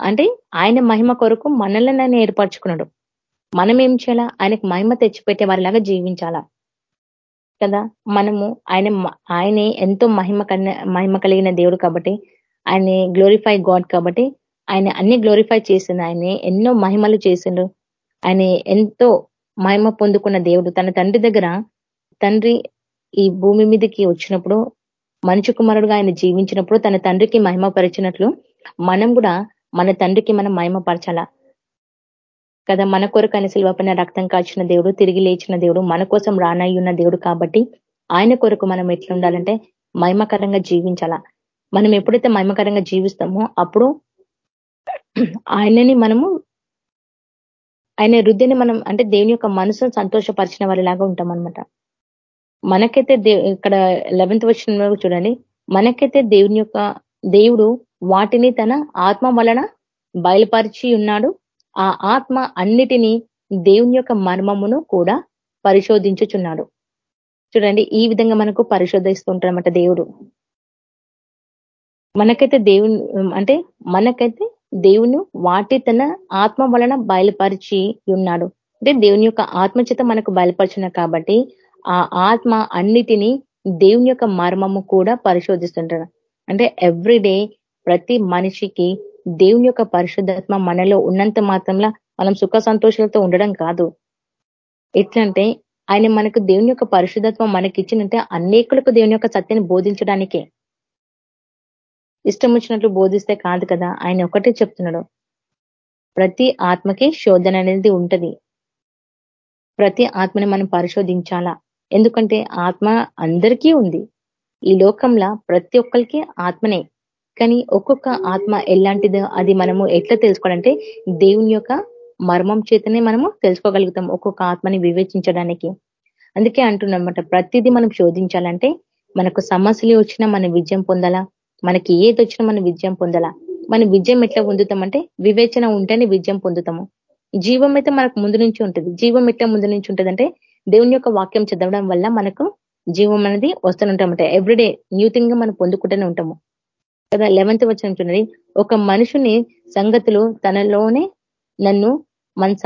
అంటే ఆయన మహిమ కొరకు మనల్ని ఆయన ఏర్పరచుకున్నాడు. మనం ఏం చేయాలా? ఆయనకు మహిమ తెచ్చిపెట్టే వారిలాగా జీవించాలా? కదా? మనము ఆయన ఆయనే ఎంతో మహిమ మహిమ కలిగిన దేవుడు కాబట్టి ఆయన గ్లోరిఫై గాడ్ కాబట్టి ఆయన అన్ని గ్లోరిఫై చేసిండు. ఆయన ఎన్నో మహిమలు చేసిండు. ఆయన ఎంతో మహిమ పొందుకున్న దేవుడు. తన తండ్రి దగ్గర తండ్రి ఈ భూమి మీదకి వచ్చినప్పుడు మంచు కుమారుడుగా ఆయన జీవించినప్పుడు తన తండ్రికి మహిమ పరిచినట్లు మనం కూడా మన తండ్రికి మనం మహిమపరచాలా కదా మన కొరకు ఆయన శిల్వపైన రక్తం కాల్చిన దేవుడు తిరిగి లేచిన దేవుడు మన కోసం రానయ్యున్న దేవుడు కాబట్టి ఆయన కొరకు మనం ఎట్లా ఉండాలంటే మహిమకరంగా జీవించాలా. మనం ఎప్పుడైతే మహిమకరంగా జీవిస్తామో అప్పుడు ఆయనని మనము ఆయన వృద్ధిని మనం అంటే దేవుని యొక్క మనసును సంతోషపరిచిన వారిలాగా ఉంటాం అనమాట మనకైతే ఇక్కడ లెవెన్త్ వచ్చిన చూడండి. మనకైతే దేవుని యొక్క దేవుడు వాటిని తన ఆత్మ వలన బయలుపరిచి ఉన్నాడు. ఆ ఆత్మ అన్నిటినీ దేవుని యొక్క మర్మమును కూడా పరిశోధించుచున్నాడు. చూడండి ఈ విధంగా మనకు పరిశోధిస్తుంటారన్నమాట దేవుడు. మనకైతే దేవుని అంటే మనకైతే దేవుని వాటి తన ఆత్మ వలన బయలుపరిచి ఉన్నాడు. అంటే దేవుని యొక్క ఆత్మ చేత మనకు బయలుపరిచిన కాబట్టి ఆ ఆత్మ అన్నిటినీ దేవుని యొక్క మర్మము కూడా పరిశోధిస్తుంటాడు అంటే ఎవ్రీడే ప్రతి మనిషికి దేవుని యొక్క పరిశుద్ధాత్మ మనలో ఉన్నంత మాత్రంలో మనం సుఖ సంతోషాలతో ఉండడం కాదు. ఎట్లంటే ఆయన మనకు దేవుని యొక్క పరిశుద్ధత్వం మనకి ఇచ్చినంటే అనేకులకు దేవుని యొక్క సత్యాన్ని బోధించడానికే. ఇష్టం వచ్చినట్లు బోధిస్తే కాదు కదా ఆయన ఒకటే చెప్తున్నాడు. ప్రతి ఆత్మకి శోధన అనేది ఉంటది. ప్రతి ఆత్మని మనం పరిశోధించాలా? ఎందుకంటే ఆత్మ అందరికీ ఉంది. ఈ లోకంలో ప్రతి ఒక్కరికి ఆత్మనే. కానీ ఒక్కొక్క ఆత్మ ఎలాంటిదో అది మనము ఎట్లా తెలుసుకోవాలంటే దేవుని యొక్క మర్మం చేతనే మనము తెలుసుకోగలుగుతాం ఒక్కొక్క ఆత్మని వివేచించడానికి. అందుకే అంటున్నమాట ప్రతిదీ మనం శోధించాలంటే మనకు సమస్యలు వచ్చినా మనం విజయం పొందాలా? మనకి ఏది వచ్చినా మనం విజయం పొందాలా? మన విజయం ఎట్లా పొందుతామంటే వివేచన ఉంటేనే విజయం పొందుతాము. జీవం అయితే మనకు ముందు నుంచి ఉంటుంది. జీవం ఎట్లా ముందు నుంచి ఉంటుంది దేవుని యొక్క వాక్యం చదవడం వల్ల మనకు జీవం అనేది వస్తూనే ఎవ్రీడే న్యూ థింగ్ మనం పొందుకుంటూనే ఉంటాము. కదా లెవెన్త్ వచ్చిన చూడండి. ఒక మనుషుని సంగతులు తనలోనే నన్ను మనస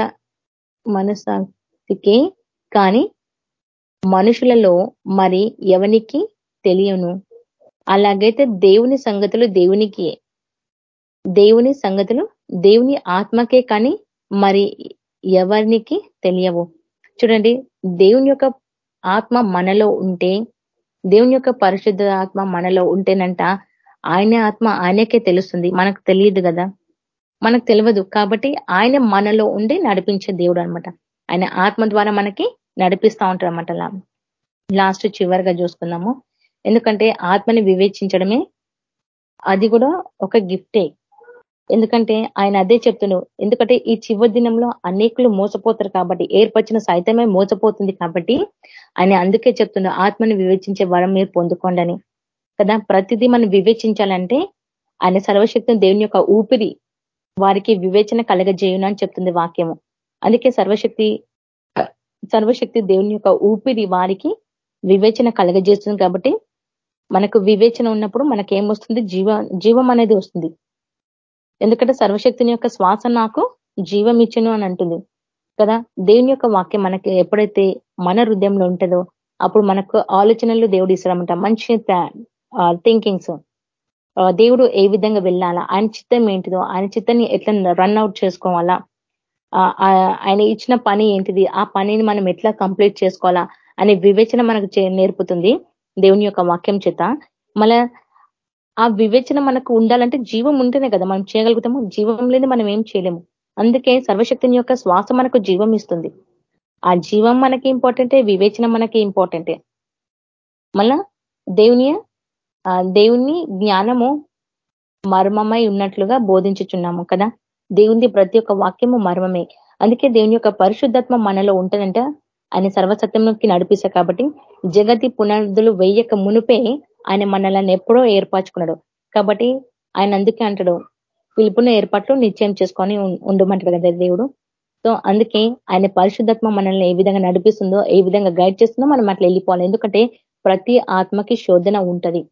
మనసాక్తికి కానీ మనుషులలో మరి ఎవనికి తెలియను? అలాగైతే దేవుని సంగతులు దేవునికి. దేవుని సంగతులు దేవుని ఆత్మకే కానీ మరి ఎవరికి తెలియవు. చూడండి దేవుని యొక్క ఆత్మ మనలో ఉంటే దేవుని యొక్క పరిశుద్ధ ఆత్మ మనలో ఉంటేనంట ఆయన ఆత్మ ఆయనకే తెలుస్తుంది. మనకు తెలియదు కదా? మనకు తెలియదు. కాబట్టి ఆయన మనలో ఉండి నడిపించే దేవుడు అనమాట ఆయన ఆత్మ ద్వారా మనకి నడిపిస్తూ ఉంటారు అనమాట లాస్ట్ చివరిగా చూసుకుందాము. ఎందుకంటే ఆత్మని వివేచించడమే అది కూడా ఒక గిఫ్టే. ఎందుకంటే ఆయన అదే చెప్తున్నాడు ఎందుకంటే ఈ చివరి దినంలో అనేకులు మోసపోతారు కాబట్టి ఏర్పరిచిన సైతమే మోసపోతుంది కాబట్టి ఆయన అందుకే చెప్తున్నాడు ఆత్మని వివేచించే వరం మీరు పొందుకోండి కదా? ప్రతిదీ మనం వివేచించాలంటే ఆయన సర్వశక్తిని దేవుని యొక్క ఊపిరి వారికి వివేచన కలగజేయును అని చెప్తుంది వాక్యము. అందుకే సర్వశక్తి సర్వశక్తి దేవుని యొక్క ఊపిరి వారికి వివేచన కలగజేస్తుంది కాబట్టి మనకు వివేచన ఉన్నప్పుడు మనకేం వస్తుంది? జీవ జీవం అనేది వస్తుంది. ఎందుకంటే సర్వశక్తిని యొక్క శ్వాస నాకు జీవం ఇచ్చను అని అంటుంది కదా? దేవుని యొక్క వాక్యం మనకి ఎప్పుడైతే మన హృదయంలో ఉంటుందో అప్పుడు మనకు ఆలోచనలు దేవుడు ఇస్తారమంట మంచి థింకింగ్స్ దేవుడు ఏ విధంగా వెళ్ళాలా? ఆయన చిత్తం ఏంటిదో? ఆయన చిత్తాన్ని ఎట్లా రన్ అవుట్ చేసుకోవాలా? ఆయన ఇచ్చిన పని ఏంటిది? ఆ పనిని మనం ఎట్లా కంప్లీట్ చేసుకోవాలా? అనే వివేచన మనకు నేర్పుతుంది దేవుని యొక్క వాక్యం చేత. మళ్ళా ఆ వివేచన మనకు ఉండాలంటే జీవం ఉంటేనే కదా మనం చేయగలుగుతాము. జీవం లేని మనం ఏం చేయలేము. అందుకే సర్వశక్తిని యొక్క శ్వాస మనకు జీవం ఇస్తుంది. ఆ జీవం మనకి ఇంపార్టెంటే వివేచన మనకి ఇంపార్టెంటే మళ్ళా దేవుని దేవుని జ్ఞానము మర్మమై ఉన్నట్లుగా బోధించుచున్నాము కదా. దేవుని ప్రతి ఒక్క వాక్యము మర్మమే. అందుకే దేవుని యొక్క పరిశుద్ధత్వం మనలో ఉంటుందంట. ఆయన సర్వసత్యంలోకి నడిపిస్తా కాబట్టి జగతి పునరుద్ధులు వెయ్యక మునుపే ఆయన మనల్ని ఎప్పుడో ఏర్పరచుకున్నాడు. కాబట్టి ఆయన అందుకే అంటాడు పిలుపున ఏర్పాట్లు నిశ్చయం చేసుకొని ఉండమంటాడు కదా దేవుడు. సో అందుకే ఆయన పరిశుద్ధత్వం మనల్ని ఏ విధంగా నడిపిస్తుందో ఏ విధంగా గైడ్ చేస్తుందో మనం అట్లా వెళ్ళిపోవాలి. ఎందుకంటే ప్రతి ఆత్మకి శోధన ఉంటది.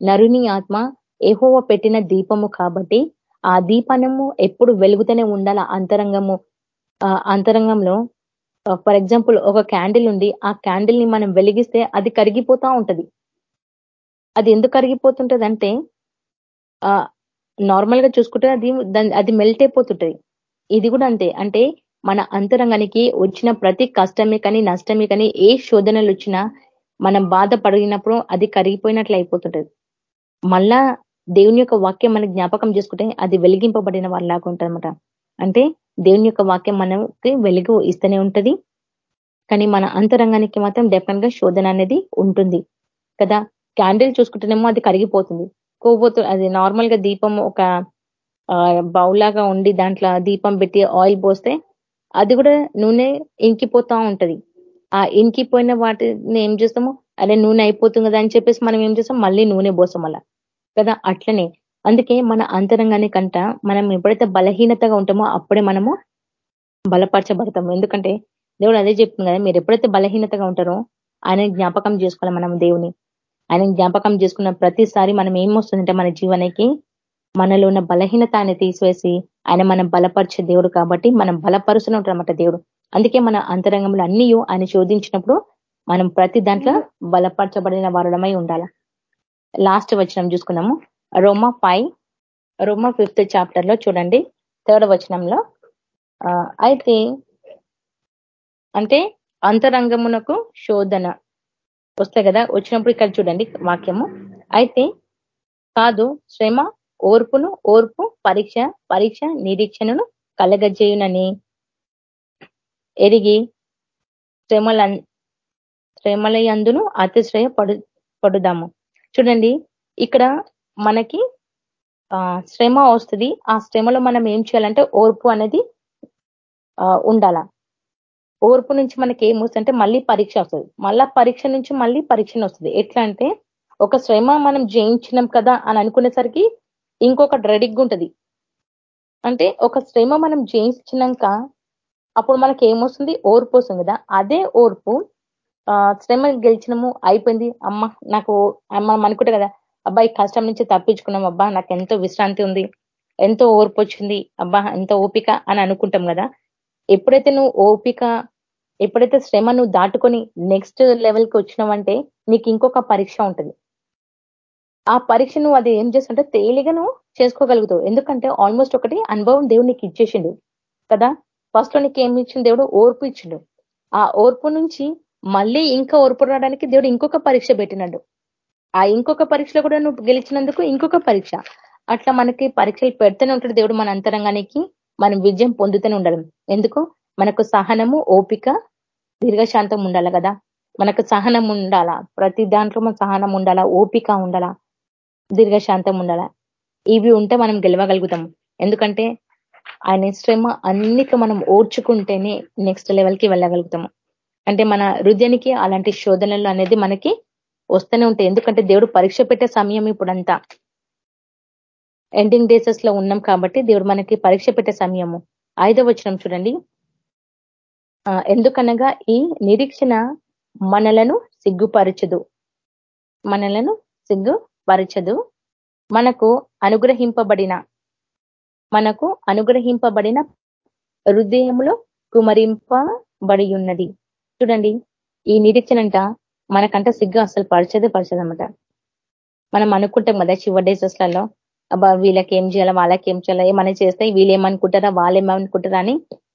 నరుని ఆత్మ ఏహోవ పెట్టిన దీపము కాబట్టి ఆ దీపనము ఎప్పుడు వెలుగుతూనే ఉండాల అంతరంగము అంతరంగంలో. ఫర్ ఎగ్జాంపుల్ ఒక క్యాండిల్ ఉంది ఆ క్యాండిల్ని మనం వెలిగిస్తే అది కరిగిపోతా ఉంటది. అది ఎందుకు కరిగిపోతుంటది అంటే నార్మల్గా చూసుకుంటే అది అది మెల్ట్ అయిపోతుంటది. ఇది కూడా అంతే. అంటే మన అంతరంగానికి వచ్చిన ప్రతి కష్టమే కానీ నష్టమే కానీ ఏ శోధనలు వచ్చినా మనం బాధపడినప్పుడు అది కరిగిపోయినట్లు అయిపోతుంటది. మళ్ళా దేవుని యొక్క వాక్యం మనకి జ్ఞాపకం చేసుకుంటే అది వెలిగింపబడిన వాళ్ళలాగా ఉంటుందన్నమాట. అంటే దేవుని యొక్క వాక్యం మనకి వెలుగు ఇస్తూనే ఉంటుంది. కానీ మన అంతరంగానికి మాత్రం డెఫినెట్గా శోధన అనేది ఉంటుంది. కదా? క్యాండిల్ చూసుకుంటేనేమో అది కరిగిపోతుంది. కోపోతు అది నార్మల్గా దీపం ఒక బౌలాగా ఉండి దాంట్లో దీపం పెట్టి ఆయిల్ పోస్తే అది కూడా నూనె ఇంకిపోతా ఉంటది. ఆ ఇంకిపోయిన వాటిని ఏం చేస్తాము అదే నూనె అయిపోతుంది కదా అని చెప్పేసి మనం ఏం చేస్తాం? మళ్ళీ నూనె పోసం అలా. కదా? అట్లనే. అందుకే మన అంతరంగాన్ని కంట మనం ఎప్పుడైతే బలహీనతగా ఉంటామో అప్పుడే మనము బలపరచబడతాము. ఎందుకంటే దేవుడు అదే చెప్తుంది కదా మీరు ఎప్పుడైతే బలహీనతగా ఉంటారో ఆయన జ్ఞాపకం చేసుకోవాలి మనం దేవుని. ఆయన జ్ఞాపకం చేసుకున్న ప్రతిసారి మనం ఏం వస్తుందంటే మన జీవనకి మనలో ఉన్న బలహీనత ఆయన తీసివేసి ఆయన మనం బలపరిచే దేవుడు కాబట్టి మనం బలపరుస్తూనే ఉంటారన్నమాట దేవుడు. అందుకే మన అంతరంగంలో అన్ని ఆయన శోధించినప్పుడు మనం ప్రతి దాంట్లో బలపరచబడిన వారడమై ఉండాల. లాస్ట్ వచనం చూసుకున్నాము. రోమా ఫైవ్ రోమా ఫిఫ్త్ చాప్టర్లో చూడండి. థర్డ్ వచనంలో అయితే అంటే అంతరంగమునకు శోధన వస్తాయి కదా? వచ్చినప్పుడు ఇక్కడ చూడండి వాక్యము. అయితే కాదు శ్రమ ఓర్పును ఓర్పు పరీక్ష పరీక్ష నిరీక్షణను కలగజేయునని. ఎరిగి శ్రమల శ్రమలయందును అతిశ్రయ పడు పడుదాము. చూడండి ఇక్కడ మనకి శ్రమ వస్తుంది. ఆ శ్రమలో మనం ఏం చేయాలంటే ఓర్పు అనేది ఉండాల? ఓర్పు నుంచి మనకి ఏం వస్తుందంటే మళ్ళీ పరీక్ష వస్తుంది. మళ్ళా పరీక్ష నుంచి మళ్ళీ పరీక్ష వస్తుంది. ఎట్లా అంటే ఒక శ్రమ మనం జయించినాం కదా అని అనుకునేసరికి ఇంకొక రెడీగా ఉంటుంది. అంటే ఒక శ్రమ మనం జయించినాక అప్పుడు మనకి ఏమొస్తుంది ఓర్పు వస్తుంది కదా. అదే ఓర్పు శ్రమ గెలిచినము అయిపోయింది. అమ్మ నాకు అమ్మ అనుకుంటా కదా అబ్బాయి కష్టం నుంచి తప్పించుకున్నాం అబ్బా నాకు ఎంతో విశ్రాంతి ఉంది ఎంతో ఓర్పు వచ్చింది అబ్బా ఎంత ఓపిక అని అనుకుంటాం కదా. ఎప్పుడైతే నువ్వు ఓపిక ఎప్పుడైతే శ్రమ నువ్వు దాటుకొని నెక్స్ట్ లెవెల్కి వచ్చినావంటే నీకు ఇంకొక పరీక్ష ఉంటుంది. ఆ పరీక్ష నువ్వు అది ఏం చేస్తుంటే తేలిగా నువ్వు చేసుకోగలుగుతావు. ఎందుకంటే ఆల్మోస్ట్ ఒకటి అనుభవం దేవుడు నీకు ఇచ్చేసిండు కదా. ఫస్ట్ నీకు ఏమి ఇచ్చిండు దేవుడు? ఓర్పు ఇచ్చిండు. ఆ ఓర్పు నుంచి మళ్ళీ ఇంకా ఓర్పు రావడానికి దేవుడు ఇంకొక పరీక్ష పెట్టినాడు. ఆ ఇంకొక పరీక్షలో కూడా నువ్వు గెలిచినందుకు ఇంకొక పరీక్ష. అట్లా మనకి పరీక్షలు పెడుతూనే ఉంటాడు దేవుడు మన అంతరంగానికి మనం విజయం పొందుతూనే ఉండడం ఎందుకు? మనకు సహనము ఓపిక దీర్ఘశాంతం ఉండాలి కదా. మనకు సహనం ఉండాలా? ప్రతి దాంట్లో మన సహనం ఉండాలా? ఓపిక ఉండాలా? దీర్ఘశాంతం ఉండాలా? ఇవి ఉంటే మనం గెలవగలుగుతాం. ఎందుకంటే ఆయన శ్రమ అన్నిక మనం ఓర్చుకుంటేనే నెక్స్ట్ లెవెల్కి వెళ్ళగలుగుతాము. అంటే మన హృదయానికి అలాంటి శోధనలు అనేది మనకి వస్తూనే ఉంటాయి. ఎందుకంటే దేవుడు పరీక్ష పెట్టే సమయం ఇప్పుడంతా. ఎండింగ్ డేసెస్లో ఉన్నాం కాబట్టి దేవుడు మనకి పరీక్ష పెట్టే సమయము. ఐదో వచనం చూడండి. ఎందుకనగా ఈ నిరీక్షణ మనలను సిగ్గుపరచదు. మనలను సిగ్గుపరచదు. మనకు అనుగ్రహింపబడిన మనకు అనుగ్రహింపబడిన హృదయంలో కుమరింపబడి ఉన్నది చూడండి ఈ నిరీక్షణ అంట మనకంట సిగ్గు అసలు పరచదే పరచదన్నమాట. మనం అనుకుంటాం కదా చివరి డేసెస్లలో అబ్బా వీళ్ళకి ఏం చేయాలా వాళ్ళకి ఏం చేయాలా ఏమైనా చేస్తే వీళ్ళు ఏమనుకుంటారా వాళ్ళు ఏమనుకుంటారా అని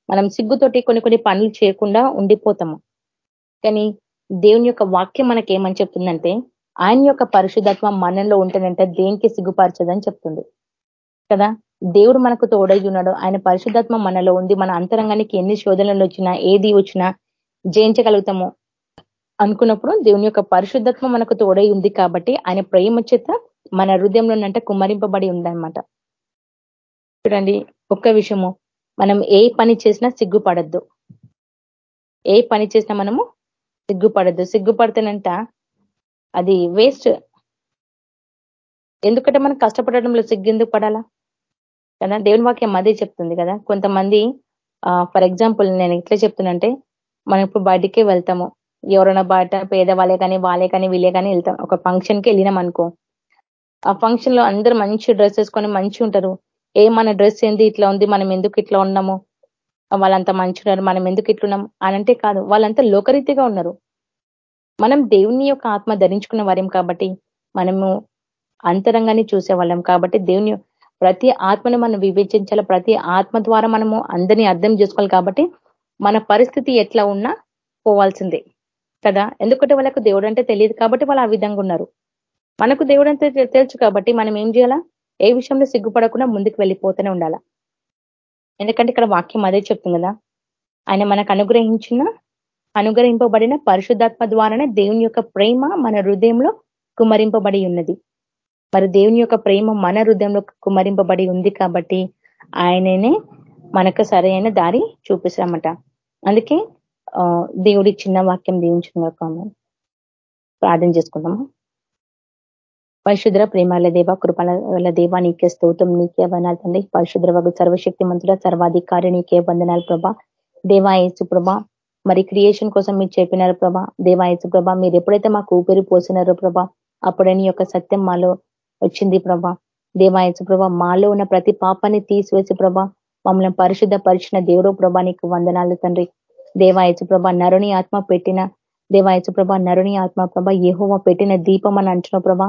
మనం సిగ్గుతోటి కొన్ని కొన్ని పనులు చేయకుండా ఉండిపోతాము. కానీ దేవుని యొక్క వాక్యం మనకి ఏమని చెప్తుందంటే ఆయన యొక్క పరిశుద్ధత్వం మనలో ఉంటుందంటే దేనికి సిగ్గుపరచదని చెప్తుంది. కదా? దేవుడు మనకు తోడై ఉన్నాడు. ఆయన పరిశుద్ధాత్మ మనలో ఉంది. మన అంతరంగానికి ఎన్ని శోధనలు వచ్చినా ఏది వచ్చినా జయించగలుగుతాము. అనుకున్నప్పుడు దేవుని యొక్క పరిశుద్ధత్వం మనకు తోడై ఉంది కాబట్టి ఆయన ప్రేమ చేత మన హృదయంలోనంట కుమరింపబడి కుమ్మరింపబడి ఉందనమాట చూడండి ఒక్క విషయము. మనం ఏ పని చేసినా సిగ్గుపడద్దు. ఏ పని చేసినా మనము సిగ్గుపడద్దు. సిగ్గుపడుతున్నంట అది వేస్ట్. ఎందుకంటే మనం కష్టపడడంలో సిగ్గు ఎందుకు పడాలా? కదా దేవుని వాక్యం అదే చెప్తుంది కదా. కొంతమంది ఫర్ ఎగ్జాంపుల్ నేను ఎట్లా చెప్తున్నంటే మనం ఇప్పుడు బయటికే వెళ్తాము. ఎవరైనా బయట పేదవాళ్ళే కానీ వాళ్ళే కానీ వీళ్ళే కానీ వెళ్తాం. ఒక ఫంక్షన్కి వెళ్ళినాం అనుకో. ఆ ఫంక్షన్లో అందరూ మంచి డ్రెస్ వేసుకొని మంచి ఉంటారు. ఏ మన డ్రెస్ ఏంది ఇట్లా ఉంది మనం ఎందుకు ఇట్లా ఉన్నాము? వాళ్ళంతా మంచి ఉన్నారు మనం ఎందుకు ఇట్లున్నాం అనంటే కాదు. వాళ్ళంతా లోకరీతిగా ఉన్నారు. మనం దేవుని యొక్క ఆత్మ ధరించుకున్న వారేం కాబట్టి మనము అంతరంగాన్ని చూసే వాళ్ళం కాబట్టి దేవుని ప్రతి ఆత్మను మనం వివేచించాలి. ప్రతి ఆత్మ ద్వారా మనము అందరినీ అర్థం చేసుకోవాలి కాబట్టి మన పరిస్థితి ఎట్లా ఉన్నా పోవాల్సిందే. కదా? ఎందుకంటే వాళ్ళకు దేవుడు అంటే తెలియదు కాబట్టి వాళ్ళు ఆ విధంగా ఉన్నారు. మనకు దేవుడు అంటే తెలుసు కాబట్టి మనం ఏం చేయాలా? ఏ విషయంలో సిగ్గుపడకుండా ముందుకు వెళ్ళిపోతూనే ఉండాలా? ఎందుకంటే ఇక్కడ వాక్యం అదే చెప్తుంది కదా? ఆయన మనకు అనుగ్రహించిన అనుగ్రహింపబడిన పరిశుద్ధాత్మ ద్వారానే దేవుని యొక్క ప్రేమ మన హృదయంలో కుమరింపబడి ఉన్నది. మరి దేవుని యొక్క ప్రేమ మన హృదయంలో కుమరింపబడి ఉంది కాబట్టి ఆయననే మనకు సరైన దారి చూపిస్తామట అందుకే దేవుడి చిన్న వాక్యం దీవించిన ప్రార్థన చేసుకుందాము. పరిశుద్ర ప్రేమాల దేవ కృపల దేవ నీకే స్తోత్రం నీకే వనాలు తండ్రి. పరిశుద్ర వగు సర్వశక్తి మంతుడ సర్వాధికారి నీకే వందనాలు ప్రభా. దేవాయసు ప్రభా మరి క్రియేషన్ కోసం మీరు చెప్పినారు ప్రభా. దేవాయసు ప్రభా మీరు ఎప్పుడైతే మాకు ఊపిరి పోసినారో ప్రభా అప్పుడే నీ యొక్క సత్యం మాలో వచ్చింది ప్రభా. దేవాయసు ప్రభా మాలో ఉన్న ప్రతి పాపాన్ని తీసివేసి ప్రభా మమ్మల్ని పరిశుద్ధ పరిచిన దేవుడు ప్రభా నీకు వందనాలు తండ్రి. దేవాయచు ప్రభ నరుని ఆత్మ పెట్టిన దేవాయచు ప్రభ నరుని ఆత్మ ప్రభ ఏహోవ పెట్టిన దీపం అని అంటున్నావు ప్రభా.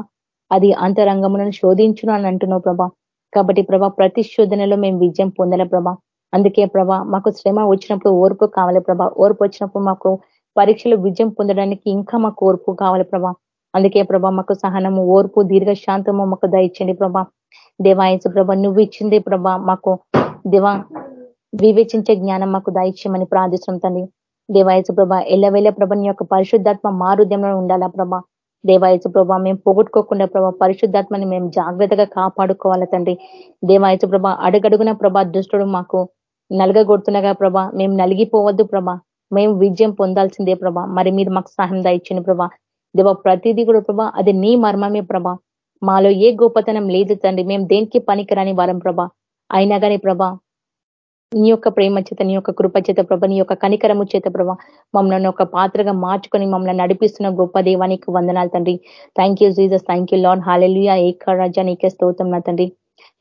అది అంతరంగములను శోధించును అని అంటున్నావు ప్రభా. కాబట్టి ప్రభా ప్రతి శోధనలో మేము విజయం పొందల ప్రభా. అందుకే ప్రభా మాకు శ్రమ వచ్చినప్పుడు ఓర్పు కావాలి ప్రభా. ఓర్పు వచ్చినప్పుడు మాకు పరీక్షలు విజయం పొందడానికి ఇంకా మాకు ఓర్పు కావాలి ప్రభా. అందుకే ప్రభా మాకు సహనము ఓర్పు దీర్ఘశాంతము మాకు దయచండి ప్రభా. దేవాయసు ప్రభ నువ్వు ఇచ్చింది ప్రభా మాకు దివా వివేచించే జ్ఞానం మాకు దయచేయమని ప్రార్థిస్తున్నాం తండ్రి. దేవాయసు ప్రభ ఎల్లవేళ ప్రభని యొక్క పరిశుద్ధాత్మ మారుద్యంలో ఉండాలా ప్రభ? దేవాయసు ప్రభ మేము పోగొట్టుకోకుండా ప్రభా పరిశుద్ధాత్మని మేము జాగ్రత్తగా కాపాడుకోవాలా తండ్రి? దేవాయసు ప్రభ అడుగడుగున ప్రభా దుష్టుడు మాకు నలగగొడుతున్నగా ప్రభా మేము నలిగిపోవద్దు ప్రభా. మేము విజయం పొందాల్సిందే ప్రభా. మరి మీరు మాకు సహాయం దాయిచ్చిన ప్రభా. దేవ ప్రతిదీ కూడా ప్రభా అది నీ మర్మమే ప్రభ. మాలో ఏ గొప్పతనం లేదు తండ్రి. మేము దేనికి పనికిరాని వారం ప్రభా. అయినా కానీ ప్రభా నీ యొక్క ప్రేమ చేత నీ యొక్క కృప చేత ప్రభ నీ యొక్క కనికరము చేత ప్రభ మమ్మల్ని ఒక పాత్రగా మార్చుకొని మమ్మల్ని నడిపిస్తున్న గొప్ప దేవానికి వందనాలు తండ్రి. Thank you Jesus thank you Lord hallelujah ఏక రాజా నీకే స్తోత్రం నా తండ్రి.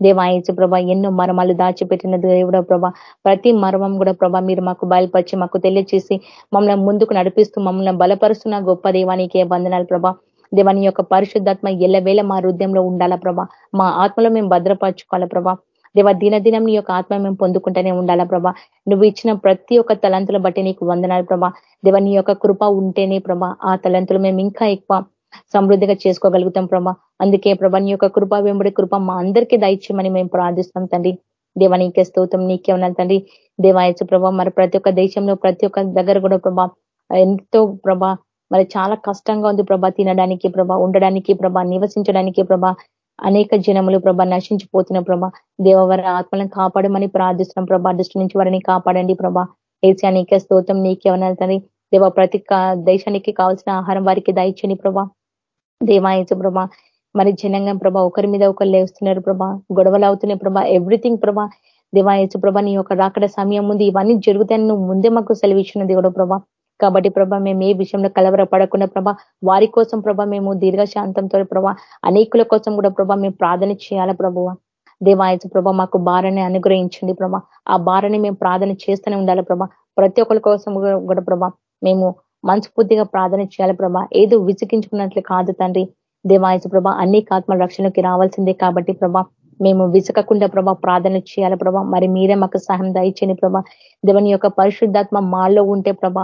దేవాయచు ప్రభ ఎన్నో మర్మాలు దాచిపెట్టిన దేవుడ ప్రభ ప్రతి మర్మం కూడా ప్రభ మీరు మాకు బయలుపరిచి మాకు తెలియచేసి మమ్మల్ని ముందుకు నడిపిస్తూ మమ్మల్ని బలపరుస్తున్న గొప్ప దేవానికి వందనాలు ప్రభ. దేవాని యొక్క పరిశుద్ధాత్మ ఎల్లవేళ మా హృదయంలో ఉండాలా ప్రభా? మా ఆత్మలో మేము భద్రపరచుకోవాలా ప్రభా? దేవ దినదినం నీ యొక్క ఆత్మ మేము పొందుకుంటూనే ఉండాలా ప్రభా? నువ్వు ఇచ్చిన ప్రతి ఒక్క తలంతుల బట్టి నీకు వందనాలు ప్రభా. దేవ నీ యొక్క కృప ఉంటేనే ప్రభా ఆ తలంతులు మేము ఇంకా ఎక్కువ సమృద్ధిగా చేసుకోగలుగుతాం ప్రభా. అందుకే ప్రభా నీ యొక్క కృప వెంబడి కృప మా అందరికీ దయచేయమని మేము ప్రార్థిస్తాం తండ్రి. దేవ నీకే స్తోత్రం నీకే ఉన్నాను తండ్రి. దేవాయచు ప్రభా మరి ప్రతి ఒక్క దేశంలో ప్రతి ఒక్క దగ్గర కూడా ప్రభా ఎంతో ప్రభా మరి చాలా కష్టంగా ఉంది ప్రభా తినడానికి ప్రభా ఉండడానికి ప్రభా నివసించడానికి ప్రభా అనేక జనములు ప్రభా నశించిపోతున్న ప్రభా. దేవవారి ఆత్మలను కాపాడమని ప్రార్థిస్తున్నాం ప్రభా. దృష్టి నుంచి వారిని కాపాడండి ప్రభా. ఏసీ అనేక స్తోత్రం నీకే దేవ ప్రతి దేశానికి కావాల్సిన ఆహారం వారికి దయచని ప్రభా. దేవాయచు ప్రభా. మరి జనంగం ప్రభా ఒకరి మీద ఒకరు లేస్తున్నారు ప్రభా. గొడవలు అవుతున్నాయి ప్రభా. ఎవ్రీథింగ్ ప్రభా. దేవాయచు ప్రభా నీ యొక్క రాకడ సమయం ఉంది. ఇవన్నీ జరుగుతాయని నువ్వు ముందే మాకు సెలవిచ్చిన దేవుడు ప్రభా. కాబట్టి ప్రభా మేము ఏ విషయంలో కలవరపడకుండా ప్రభా వారి కోసం ప్రభా మేము దీర్ఘశాంతంతో ప్రభా అనేకుల కోసం కూడా ప్రభా మేము ప్రార్థన చేయాలా ప్రభువ దేవాయచ ప్రభ మాకు భారాన్ని అనుగ్రహించండి ప్రభా. ఆ భారాన్ని మేము ప్రార్థన చేస్తూనే ఉండాలి ప్రభా? ప్రతి ఒక్కరి కోసం కూడా ప్రభా మేము మనస్ఫూర్తిగా ప్రార్థన చేయాలి ప్రభా? ఏదో విసిగించుకున్నట్లు కాదు తండ్రి. దేవాయచ ప్రభ అనేక ఆత్మల రక్షణకి రావాల్సిందే కాబట్టి ప్రభా మేము విసకకుండా ప్రభా ప్రార్థన చేయాలి ప్రభా? మరి మీరే మాకు సహాయం దయచేయండి ప్రభా. దేవుని యొక్క పరిశుద్ధాత్మ మాల్లో ఉంటే ప్రభా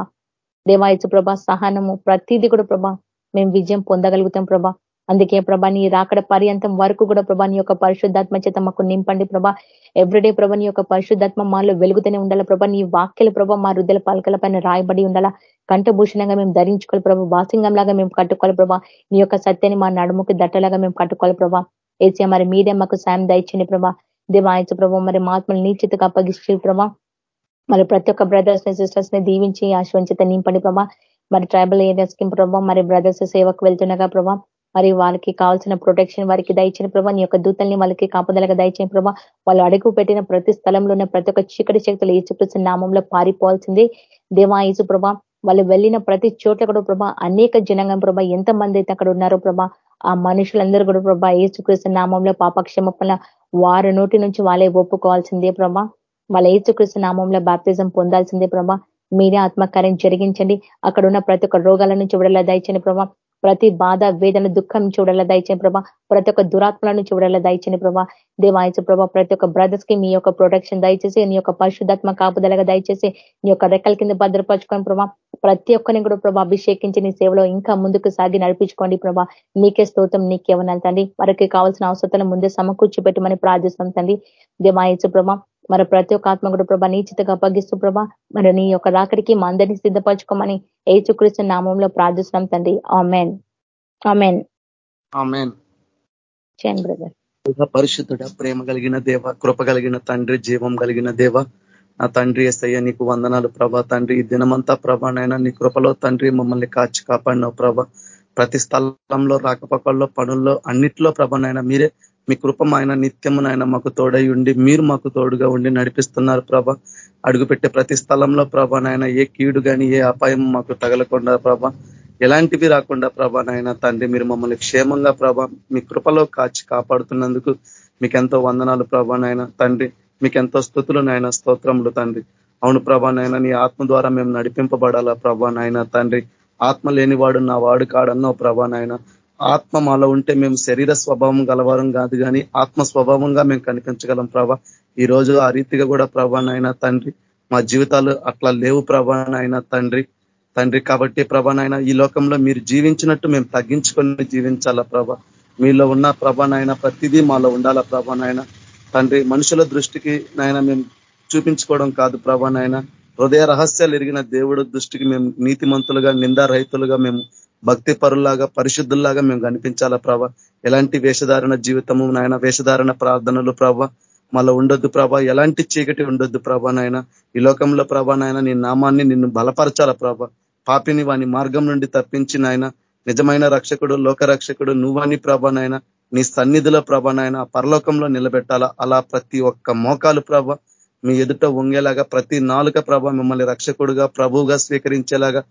దేవాయచు ప్రభా సహనము ప్రతిదీ కూడా ప్రభా మేము విజయం పొందగలుగుతాం ప్రభా. అందుకే ప్రభా నీ రాకడ పర్యంతం వరకు కూడా ప్రభా నీ యొక్క పరిశుద్ధాత్మ చేత మాకు నింపండి ప్రభా. ఎవ్రీడే ప్రభా నీ యొక్క పరిశుద్ధాత్మ మాలో వెలుగుతూనే ఉండాలా ప్రభా. నీ వాక్యల ప్రభా మా రుద్దల పలకల పైన రాయబడి ఉండాలా. కంఠభూషణంగా మేము ధరించుకోవాలి ప్రభా. వాసింగం లాగా మేము కట్టుకోవాలి ప్రభా. నీ యొక్క సత్యాన్ని మా నడుముకి దట్టలాగా మేము కట్టుకోవాలి ప్రభా. ఏసీ మరి మీరే మాకు సాయం దయచండి ప్రభా. దేవాయచు ప్రభా మరి మాత్మలు నీచితగా అప్పగిస్తుంది ప్రభా. మరి ప్రతి ఒక్క బ్రదర్స్ని సిస్టర్స్ని దీవించి ఆశ్వంచిత నింపండి ప్రభా. మరి ట్రైబల్ ఏరియాస్కి ప్రభా మరి బ్రదర్స్ సేవకు వెళ్తుండగా ప్రభా మరి వాళ్ళకి కావాల్సిన ప్రొటెక్షన్ వారికి దయచిన ప్రభా. నీ యొక్క దూతల్ని వాళ్ళకి కాపుదలగా దయచిన ప్రభా. వాళ్ళు అడుగు పెట్టిన ప్రతి స్థలంలో ఉన్న ప్రతి ఒక్క చీకటి శక్తులు ఈచుకృష్ణ నామంలో పారిపోవాల్సింది. దేవా ఈసు ప్రభా వాళ్ళు వెళ్ళిన ప్రతి చోట్ల కూడా ప్రభా అనేక జనాంగం ప్రభా ఎంత మంది అయితే అక్కడ ఉన్నారో ప్రభా ఆ మనుషులందరూ కూడా ప్రభా ఏసుకృష్ణ నామంలో పాపక్షమపల వారి నోటి నుంచి వాళ్ళే ఒప్పుకోవాల్సిందే ప్రభా. వాళ్ళ ఏసుకృష్ణ నామంలో బాప్తిజం పొందాల్సిందే ప్రభా. మీరే ఆత్మకార్యం జరిగించండి. అక్కడ ఉన్న ప్రతి ఒక్క రోగాల నుంచి విడల దయచని ప్రభా. ప్రతి బాధ వేదన దుఃఖం చూడాల దయచని ప్రభా. ప్రతి ఒక్క దురాత్మల నుంచి చూడాల దయచని ప్రభా. దేవాయచ ప్రభా ప్రతి ఒక్క బ్రదర్స్కి మీ యొక్క ప్రొటెక్షన్ దయచేసి నీ యొక్క పరిశుద్ధాత్మ కాపుదలగా దయచేసి నీ యొక్క రెక్కల కింద భద్రపరచుకోండి ప్రభా. ప్రతి ఒక్కరిని కూడా ప్రభా అభిషేకించి నీ సేవలో ఇంకా ముందుకు సాగి నడిపించుకోండి ప్రభా. నీకే స్తోత్రం నీకే తండి వారికి కావాల్సిన అవసరాలను ముందే సమకూర్చి పెట్టమని ప్రార్థిస్తాం తండ్రి దేవాయచ ప్రభా మరి ప్రతి ఒక్క ఆత్మ కూడా ప్రభా నీచితగా అప్పగిస్తూ ప్రభా మరి నీ యొక్క రాకడికి మా అందరినీ సిద్ధపరచుకోమని ఏచుక్రీస్తు నామంలో ప్రార్థిస్తున్నాం తండ్రి. ఆమెన్. ఆమెన్. ఆమెన్. చేయండి బ్రదర్. పరిశుద్ధుడ ప్రేమ కలిగిన దేవ కృప కలిగిన తండ్రి జీవం కలిగిన దేవ నా తండ్రి ఎస్ఐ నీకు వందనాలు ప్రభా తండ్రి. ఈ దినమంతా ప్రభా నైనా నీ కృపలో తండ్రి మమ్మల్ని కాచి కాపాడినావు ప్రభ. ప్రతి స్థలంలో రాకపోకల్లో పనుల్లో అన్నిట్లో ప్రభనైనా మీరే మీ కృపం ఆయన నాయన మాకు తోడై ఉండి మీరు మాకు తోడుగా ఉండి నడిపిస్తున్నారు ప్రభ. అడుగుపెట్టే ప్రతి స్థలంలో ప్రభ నాయన ఏ కీడు కానీ ఏ అపాయం మాకు తగలకుండా ప్రభ. ఎలాంటివి రాకుండా ప్రభా నాయన తండ్రి మీరు మమ్మల్ని క్షేమంగా ప్రభ మీ కృపలో కాచి కాపాడుతున్నందుకు మీకెంతో వందనాలు ప్రభా నాయన. తండ్రి మీకెంతో స్థుతులు నాయన స్తోత్రములు తండ్రి. అవును ప్రభా నాయన నీ ఆత్మ ద్వారా మేము నడిపింపబడాలా ప్రభా నాయన తండ్రి. ఆత్మ లేనివాడు నా వాడు కాడన్నో ప్రభా నాయన. ఆత్మ మాలో ఉంటే మేము శరీర స్వభావం గలవారం కాదు కానీ ఆత్మ స్వభావంగా మేము కనిపించగలం ప్రభా. ఈ రోజు ఆ రీతిగా కూడా ప్రభా నాయన తండ్రి మా జీవితాలు అట్లా లేవు ప్రభా నాయన తండ్రి. తండ్రి కాబట్టి ప్రభానైనా ఈ లోకంలో మీరు జీవించినట్టు మేము తగ్గించుకొని జీవించాలా ప్రభ. మీలో ఉన్న ప్రభానైనా ప్రతిదీ మాలో ఉండాలా నాయన. తండ్రి మనుషుల దృష్టికి నాయన మేము చూపించుకోవడం కాదు ప్రభానైనా హృదయ రహస్యాలు ఎరిగిన దేవుడు దృష్టికి మేము నీతిమంతులుగా నిందారహితులుగా మేము భక్తి పరులాగా పరిశుద్ధుల్లాగా మేము కనిపించాలా ప్రభ? ఎలాంటి వేషధారణ జీవితము నాయన? వేషధారణ ప్రార్థనలు ప్రభ? మళ్ళా ఉండొద్దు ప్రభ. ఎలాంటి చీకటి ఉండొద్దు ప్రభా నాయన? ఈ లోకంలో ప్రభా నాయన నీ నామాన్ని నిన్ను బలపరచాల ప్రభ? పాపిని వాని మార్గం నుండి తప్పించి నాయన నిజమైన రక్షకుడు లోకరక్షకుడు నువ్వని ప్రభ నాయన నీ సన్నిధిలో ప్రభా నాయన పరలోకంలో నిలబెట్టాలా? అలా ప్రతి ఒక్క మోకాలు ప్రభ మీ ఎదుట వంగేలాగా ప్రతి నాలుక ప్రభ మిమ్మల్ని రక్షకుడుగా ప్రభువుగా స్వీకరించేలాగా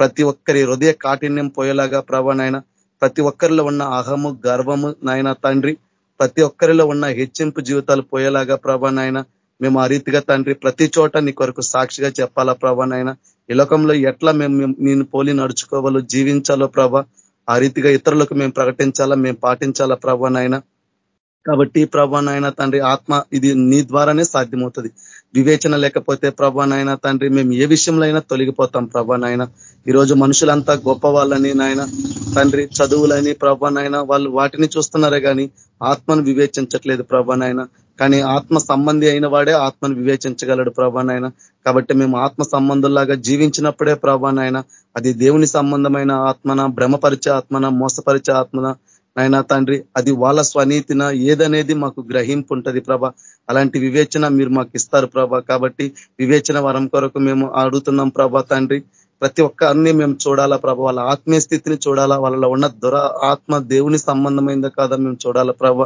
ప్రతి ఒక్కరి హృదయ కాఠిన్యం పోయేలాగా ప్రభ నాయన ప్రతి ఒక్కరిలో ఉన్న అహము గర్వము నాయన తండ్రి ప్రతి ఒక్కరిలో ఉన్న హెచ్చింపు జీవితాలు పోయేలాగా ప్రభా నాయన మేము ఆ రీతిగా తండ్రి ప్రతి చోట నీ కొరకు సాక్షిగా చెప్పాలా ప్రభా నాయన. ఈ లోకంలో ఎట్లా మేము నేను పోలి నడుచుకోవాలో జీవించాలో ప్రభ ఆ రీతిగా ఇతరులకు మేము ప్రకటించాలా మేము పాటించాలా ప్రభా నాయన. కాబట్టి ప్రభానైనా తండ్రి ఆత్మ ఇది నీ ద్వారానే సాధ్యమవుతుంది. వివేచన లేకపోతే ప్రభానైనా తండ్రి మేము ఏ విషయంలో అయినా తొలగిపోతాం ప్రభా నాయన ఈరోజు మనుషులంతా గొప్ప వాళ్ళని నాయన తండ్రి చదువులని ప్రభా నాయన వాళ్ళు వాటిని చూస్తున్నారే కానీ ఆత్మను వివేచించట్లేదు ప్రభానైనా కానీ ఆత్మ సంబంధి అయిన వాడే ఆత్మను వివేచించగలడు ప్రభానైనా కాబట్టి మేము ఆత్మ సంబంధుల్లాగా జీవించినప్పుడే ప్రభానైనా అది దేవుని సంబంధమైన ఆత్మన భ్రమపరిచే ఆత్మన మోసపరిచే ఆత్మన నాయనా తండ్రి అది వాళ్ళ స్వనీతిన ఏదనేది మాకు గ్రహింపు ఉంటుంది ప్రభ. అలాంటి వివేచన మీరు మాకు ఇస్తారు ప్రభ. కాబట్టి వివేచన వరం కొరకు మేము అడుగుతున్నాం ప్రభా తండ్రి. ప్రతి ఒక్కరిని మేము చూడాలా ప్రభ. వాళ్ళ ఆత్మీయ స్థితిని చూడాలా. వాళ్ళలో ఉన్న దుర ఆత్మ దేవుని సంబంధమైందో కాదా మేము చూడాలా ప్రభ.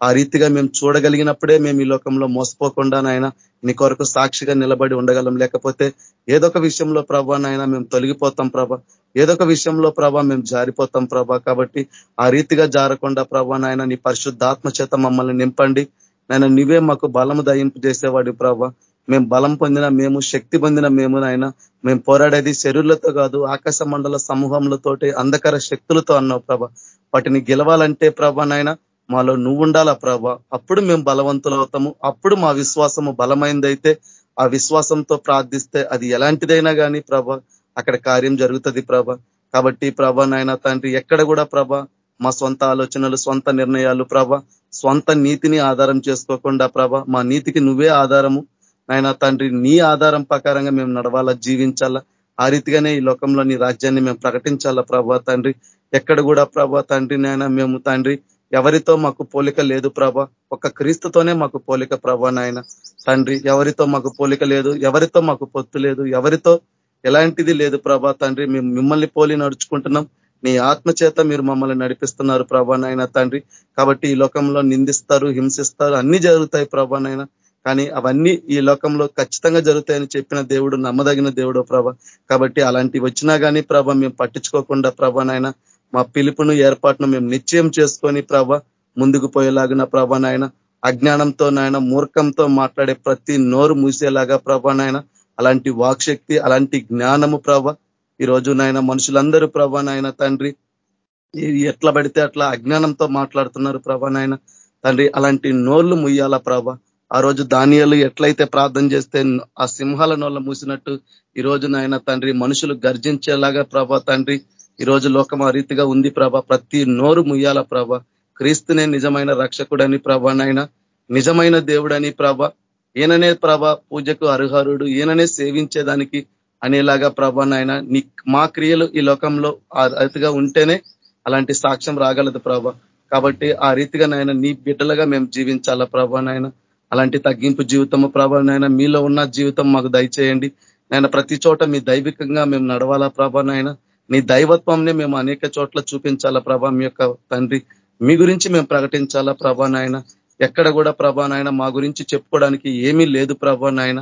ఆ రీతిగా మేము చూడగలిగినప్పుడే మేము ఈ లోకంలో మోసపోకుండా నాయన నీ కొరకు సాక్షిగా నిలబడి ఉండగలం. లేకపోతే ఏదొక విషయంలో ప్రభా నాయన మేము తొలగిపోతాం ప్రభా. ఏదొక విషయంలో ప్రభా మేము జారిపోతాం ప్రభా. కాబట్టి ఆ రీతిగా జారకుండా ప్రభా నాయన నీ పరిశుద్ధాత్మ చేత మమ్మల్ని నింపండి. నాయన నువ్వే మాకు బలము దయింపు చేసేవాడు ప్రభా. మేము బలం పొందిన మేము శక్తి పొందిన మేము నాయన మేము పోరాడేది శరీరులతో కాదు ఆకాశ మండల సమూహములతోటి అంధకార శక్తులతో అన్నావు ప్రభ. వాటిని గెలవాలంటే ప్రభ నాయన మాలో నువ్వు ఉండాలా ప్రభ? అప్పుడు మేము బలవంతులు అవుతాము. అప్పుడు మా విశ్వాసము బలమైందైతే ఆ విశ్వాసంతో ప్రార్థిస్తే అది ఎలాంటిదైనా కానీ ప్రభ అక్కడ కార్యం జరుగుతుంది ప్రభ. కాబట్టి ప్రభ నాయన తండ్రి ఎక్కడ కూడా ప్రభ మా సొంత ఆలోచనలు సొంత నిర్ణయాలు ప్రభ సొంత నీతిని ఆధారం చేసుకోకుండా ప్రభ మా నీతికి నువ్వే ఆధారము. నాయన తండ్రి నీ ఆధారం ప్రకారంగా మేము నడవాలా జీవించాలా. ఆ రీతిగానే ఈ లోకంలో నీ రాజ్యాన్ని మేము ప్రకటించాలా ప్రభా తండ్రి. ఎక్కడ కూడా ప్రభా తండ్రి నాయన మేము తండ్రి ఎవరితో మాకు పోలిక లేదు ప్రభ? ఒక క్రీస్తుతోనే మాకు పోలిక ప్రభా నాయన. తండ్రి ఎవరితో మాకు పోలిక లేదు? ఎవరితో మాకు పొత్తు లేదు? ఎవరితో? ఎలాంటిది లేదు ప్రభా తండ్రి? మేము మిమ్మల్ని పోలి నడుచుకుంటున్నాం. నీ ఆత్మ చేత మీరు మమ్మల్ని నడిపిస్తున్నారు ప్రభా తండ్రి. కాబట్టి ఈ లోకంలో నిందిస్తారు హింసిస్తారు అన్ని జరుగుతాయి ప్రభానైనా కానీ అవన్నీ ఈ లోకంలో ఖచ్చితంగా జరుగుతాయని చెప్పిన దేవుడు నమ్మదగిన దేవుడు ప్రభ. కాబట్టి అలాంటివి వచ్చినా కానీ ప్రభ మేము పట్టించుకోకుండా ప్రభానైనా నాయన మా పిలుపును ఏర్పాటును మేము నిశ్చయం చేసుకొని ప్రభ ముందుకు పోయేలాగిన ప్రభ నాయన అజ్ఞానంతో నాయన మూర్ఖంతో మాట్లాడే ప్రతి నోరు మూసేలాగా ప్రభ నాయన అలాంటి వాక్శక్తి అలాంటి జ్ఞానము ప్రభ ఈరోజు నాయన మనుషులందరూ ప్రభ నాయన తండ్రి ఎట్లా పడితే అట్లా అజ్ఞానంతో మాట్లాడుతున్నారు ప్రభ నాయన తండ్రి అలాంటి నోళ్ళు ముయ్యాల ప్రభ. ఆ రోజు ధాన్యాలు ఎట్లయితే ప్రార్థన చేస్తే ఆ సింహాల నోళ్ళ మూసినట్టు ఈ రోజు నాయన తండ్రి మనుషులు గర్జించేలాగా ప్రభ తండ్రి ఈ రోజు లోకం ఆ రీతిగా ఉంది ప్రభ. ప్రతి నోరు ముయ్యాల ప్రభ. క్రీస్తునే నిజమైన రక్షకుడని ప్రభ నాయన నిజమైన దేవుడని ప్రభ. ఈయననే ప్రభ పూజకు అర్హరుడు ఈయననే సేవించేదానికి అనేలాగా ప్రభ నాయన నీ మా క్రియలు ఈ లోకంలో ఆ రీతిగా ఉంటేనే అలాంటి సాక్ష్యం రాగలదు ప్రభ. కాబట్టి ఆ రీతిగా నాయన నీ బిడ్డలుగా మేము జీవించాలా ప్రభ నాయన అలాంటి తగ్గింపు జీవితము ప్రభ నాయన మీలో ఉన్న జీవితం మాకు దయచేయండి. నాయన ప్రతి చోట మీ దైవికంగా మేము నడవాలా ప్రభ నాయన నీ దైవత్వంని మేము అనేక చోట్ల చూపించాలా ప్రభా మీ యొక్క తండ్రి. మీ గురించి మేము ప్రకటించాలా ప్రభా నాయన? ఎక్కడ కూడా ప్రభా నాయన మా గురించి చెప్పుకోవడానికి ఏమీ లేదు ప్రభా నాయన.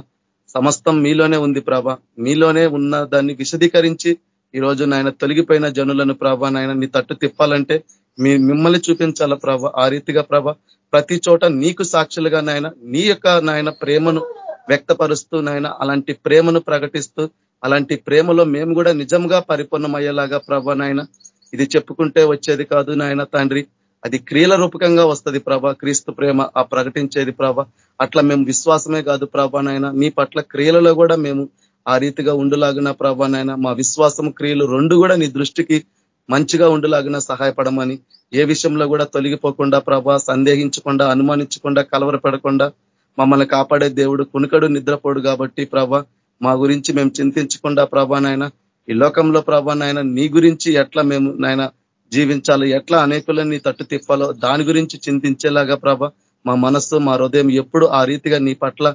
సమస్తం మీలోనే ఉంది ప్రభా. మీలోనే ఉన్న దాన్ని విశదీకరించి ఈరోజు నాయన తొలగిపోయిన జనులను ప్రభా నాయన నీ తట్టు తిప్పాలంటే మీ మిమ్మల్ని చూపించాలా ప్రభ ఆ రీతిగా ప్రభ. ప్రతి చోట నీకు సాక్షులుగా నాయన నీ యొక్క నాయన ప్రేమను వ్యక్తపరుస్తూ నాయన అలాంటి ప్రేమను ప్రకటిస్తూ అలాంటి ప్రేమలో మేము కూడా నిజంగా పరిపూర్ణమయ్యేలాగా ప్రభ నాయన ఇది చెప్పుకుంటే వచ్చేది కాదు నాయన తండ్రి. అది క్రియల రూపకంగా వస్తుంది ప్రభ. క్రీస్తు ప్రేమ ఆ ప్రకటించేది ప్రభ. అట్లా మేము విశ్వాసమే కాదు ప్రభానైనా మీ పట్ల క్రియలలో కూడా మేము ఆ రీతిగా ఉండులాగిన ప్రభానైనా మా విశ్వాసం క్రియలు రెండు కూడా నీ దృష్టికి మంచిగా ఉండులాగిన సహాయపడమని ఏ విషయంలో కూడా తొలగిపోకుండా ప్రభా సందేహించకుండా అనుమానించకుండా కలవరపడకుండా మమ్మల్ని కాపాడే దేవుడు కునుకడు నిద్రపోడు కాబట్టి ప్రభ మా గురించి మేము చింతించకుండా ప్రభానైనా ఈ లోకంలో ప్రభానైనా నీ గురించి ఎట్లా మేము నాయన జీవించాలి ఎట్లా అనేకులని తట్టు తిప్పాలో దాని గురించి చింతించేలాగా ప్రభ మా మనస్సు మా హృదయం ఎప్పుడు ఆ రీతిగా నీ పట్ల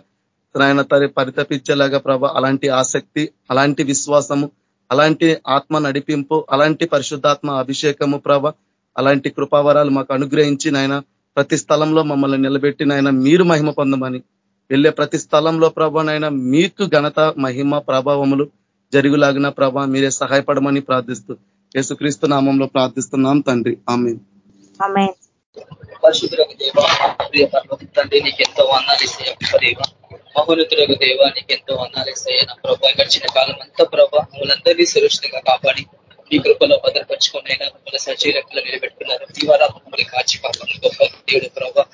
నాయన తరి పరితపించేలాగా ప్రభ అలాంటి ఆసక్తి అలాంటి విశ్వాసము అలాంటి ఆత్మ నడిపింపు అలాంటి పరిశుద్ధాత్మ అభిషేకము ప్రభ అలాంటి కృపావరాలు మాకు అనుగ్రహించి నాయన ప్రతి స్థలంలో మమ్మల్ని నిలబెట్టి నాయన మీరు మహిమ పొందమని వెళ్ళే ప్రతి స్థలంలో ప్రభానైనా మీకు ఘనత మహిమ ప్రభావములు జరుగులాగిన ప్రభ మీరే సహాయపడమని ప్రార్థిస్తూ యేసుక్రీస్తు నామంలో ప్రార్థిస్తున్నాం తండ్రి. ఆమె పరిశుద్ధులకు దేవ ప్రియ తండ్రి నీకు ఎంతో వందాలేసయ్య దేవ. మహోన్నతులకు దేవ నీకు ఎంతో వందాలేసయ్య నా ప్రభా. గడిచిన కాలం అంతా ప్రభా మమ్మల్ందరినీ సురక్షితంగా కాపాడి మీ కృపలో భద్రపరుచుకునైనా మమ్మల్ని సజీరకులు నిలబెట్టుకున్నారు. దీవారా మమ్మల్ని కాచి కాపాడు గొప్ప దేవుడు ప్రభా.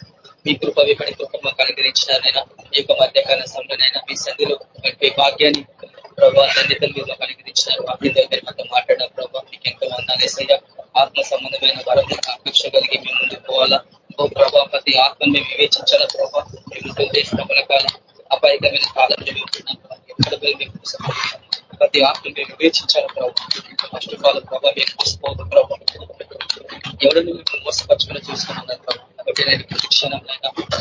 మీ కృప విపడి కృప మాకు అనుగ్రహించినారైనా మీ యొక్క మధ్యకాల సమయంలోనైనా మీ సంధిలో మీ భాగ్యాన్ని ప్రభావ ధన్యతలు మీరు మాకు అనుగ్రహించినారు. వాక్యం దగ్గర మాతో మాట్లాడిన ప్రభావ మీకు ఎంతో వందాలేసయ్యా ఆత్మ సంబంధమైన వరం ఆకాంక్ష కలిగి మేము ముందుకు పోవాలా? ఓ ప్రభావ ప్రతి ఆత్మను మేము వివేచించాలా ప్రభావ మేము దేశముల కాలం అపాయకమైన కాలంలో మేము ఎక్కడ మేము ప్రతి ఆత్మను మేము వివేచించాలా ప్రభావ ఫస్ట్ ఆఫ్ ఆల్ ప్రభావ మేము మోసపోదు ప్రభావ ఎవరిని మేము మోసపరచుకుని చూసుకున్నాను ప్రభావ కాబట్టి నేను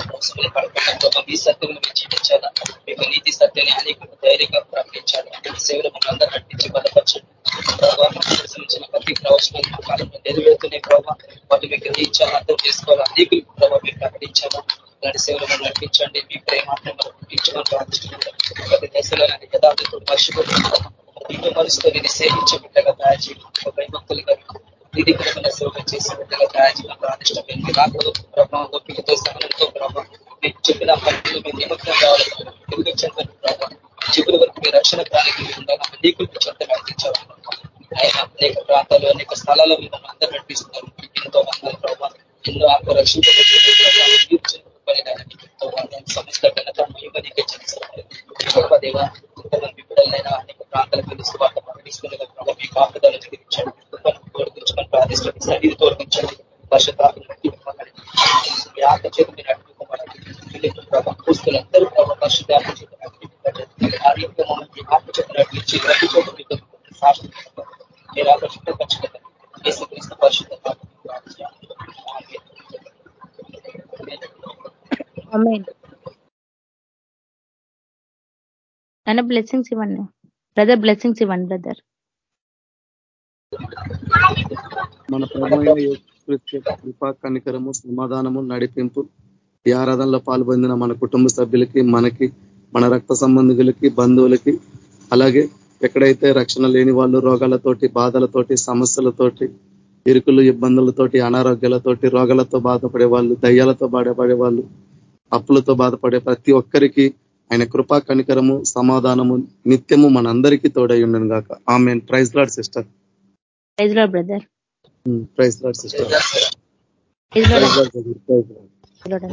మోసములు పడకుండా ప్రభావ మీ సత్యం జీవించాలా మీకు నీతి సత్యాన్ని అనేక ధైర్యంగా ప్రకటించాలి సేవలు మమ్మల్ని నడిపించి బలపరచండి సంబంధించిన ప్రతి ప్రవచనాలు మా కాలంలో నెరవేరుతున్నాయి ప్రభావ వాటి మీకు గ్రహించాలి అర్థం చేసుకోవాలా అనేకులు ప్రభావ మీరు ప్రకటించాలా ఇలాంటి సేవలు నడిపించండి మీ ప్రేమాత్మ నడిపించమని ప్రార్థిస్తున్నాం ప్రతి దశలో యథార్థతో పరిశుభ్రం ఇంకో మనసుతో నేను సేవించే బిడ్డగా తయారు చేయడం భయభక్తులుగా నిధికరమైన సేవ చేసే బిడ్డగా తయారు చేయడం ప్రార్థిష్టం మీరు రాకూడదు ప్రభావం ఓపికతో సహనంతో ప్రభావం మీరు చెప్పిన పనులు మీరు నిమగ్నం కావాలి తిరిగి చెందని ప్రభావం చిగురు వరకు మీ రక్షణ ప్రాణికి ఉండాలి అనేకులకు చెంత నడిపించాలి ఆయన అనేక ప్రాంతాలు అనేక స్థలాల్లో మీరు అందరూ నడిపిస్తున్నారు ఎంతో వందల ప్రభావం ఎన్నో ఆత్మ రక్షించబడి సమస్త ఘనత మహిమనికే చేస్తారు గొప్ప దేవ ఇంతమంది బిడ్డలైనా అనేక ప్రాంతాలకు వెళ్ళి స్వార్థ ప్రకటిస్తున్న ప్రభావ మీ కాపుదలు జరిగించండి తోడుకుంచుకొని ప్రార్థిస్తుంది సన్నిధి తోడుకుంచండి వర్షతాలను మీ ఆత్మ చేతి మీరు నడుపుకోమని ప్రభావ పుస్తులందరూ ప్రభావ పరిశుద్ధ ఆత్మ చేతి నడిపించండి ఆ రీతిగా మమ్మల్ని ఆత్మ చేతి నడిపించి రవి చోట మీకు సాక్షి మీరు ఆకర్షితపరచుకుంటారు యేసుక్రీస్తు పరిశుద్ధ అన్న బ్లెస్సింగ్స్ ఇవ్వండి. బ్రదర్ బ్లెస్సింగ్స్ ఇవ్వండి బ్రదర్ మన కృపా కనికరము సమాధానము నడిపింపు ఈ ఆరాధనలో పాల్పొందిన మన కుటుంబ సభ్యులకి మనకి మన రక్త సంబంధికులకి బంధువులకి అలాగే ఎక్కడైతే రక్షణ లేని వాళ్ళు రోగాలతోటి బాధలతోటి సమస్యలతోటి ఇరుకులు ఇబ్బందులతోటి అనారోగ్యాలతోటి రోగాలతో బాధపడే వాళ్ళు దయ్యాలతో బాధపడే వాళ్ళు అప్పులతో బాధపడే ప్రతి ఒక్కరికి ఆయన కృపా కనికరము సమాధానము నిత్యము మనందరికీ తోడై ఉండను గాక. ఆమె praise Lord sister praise Lord brother praise Lord sister praise Lord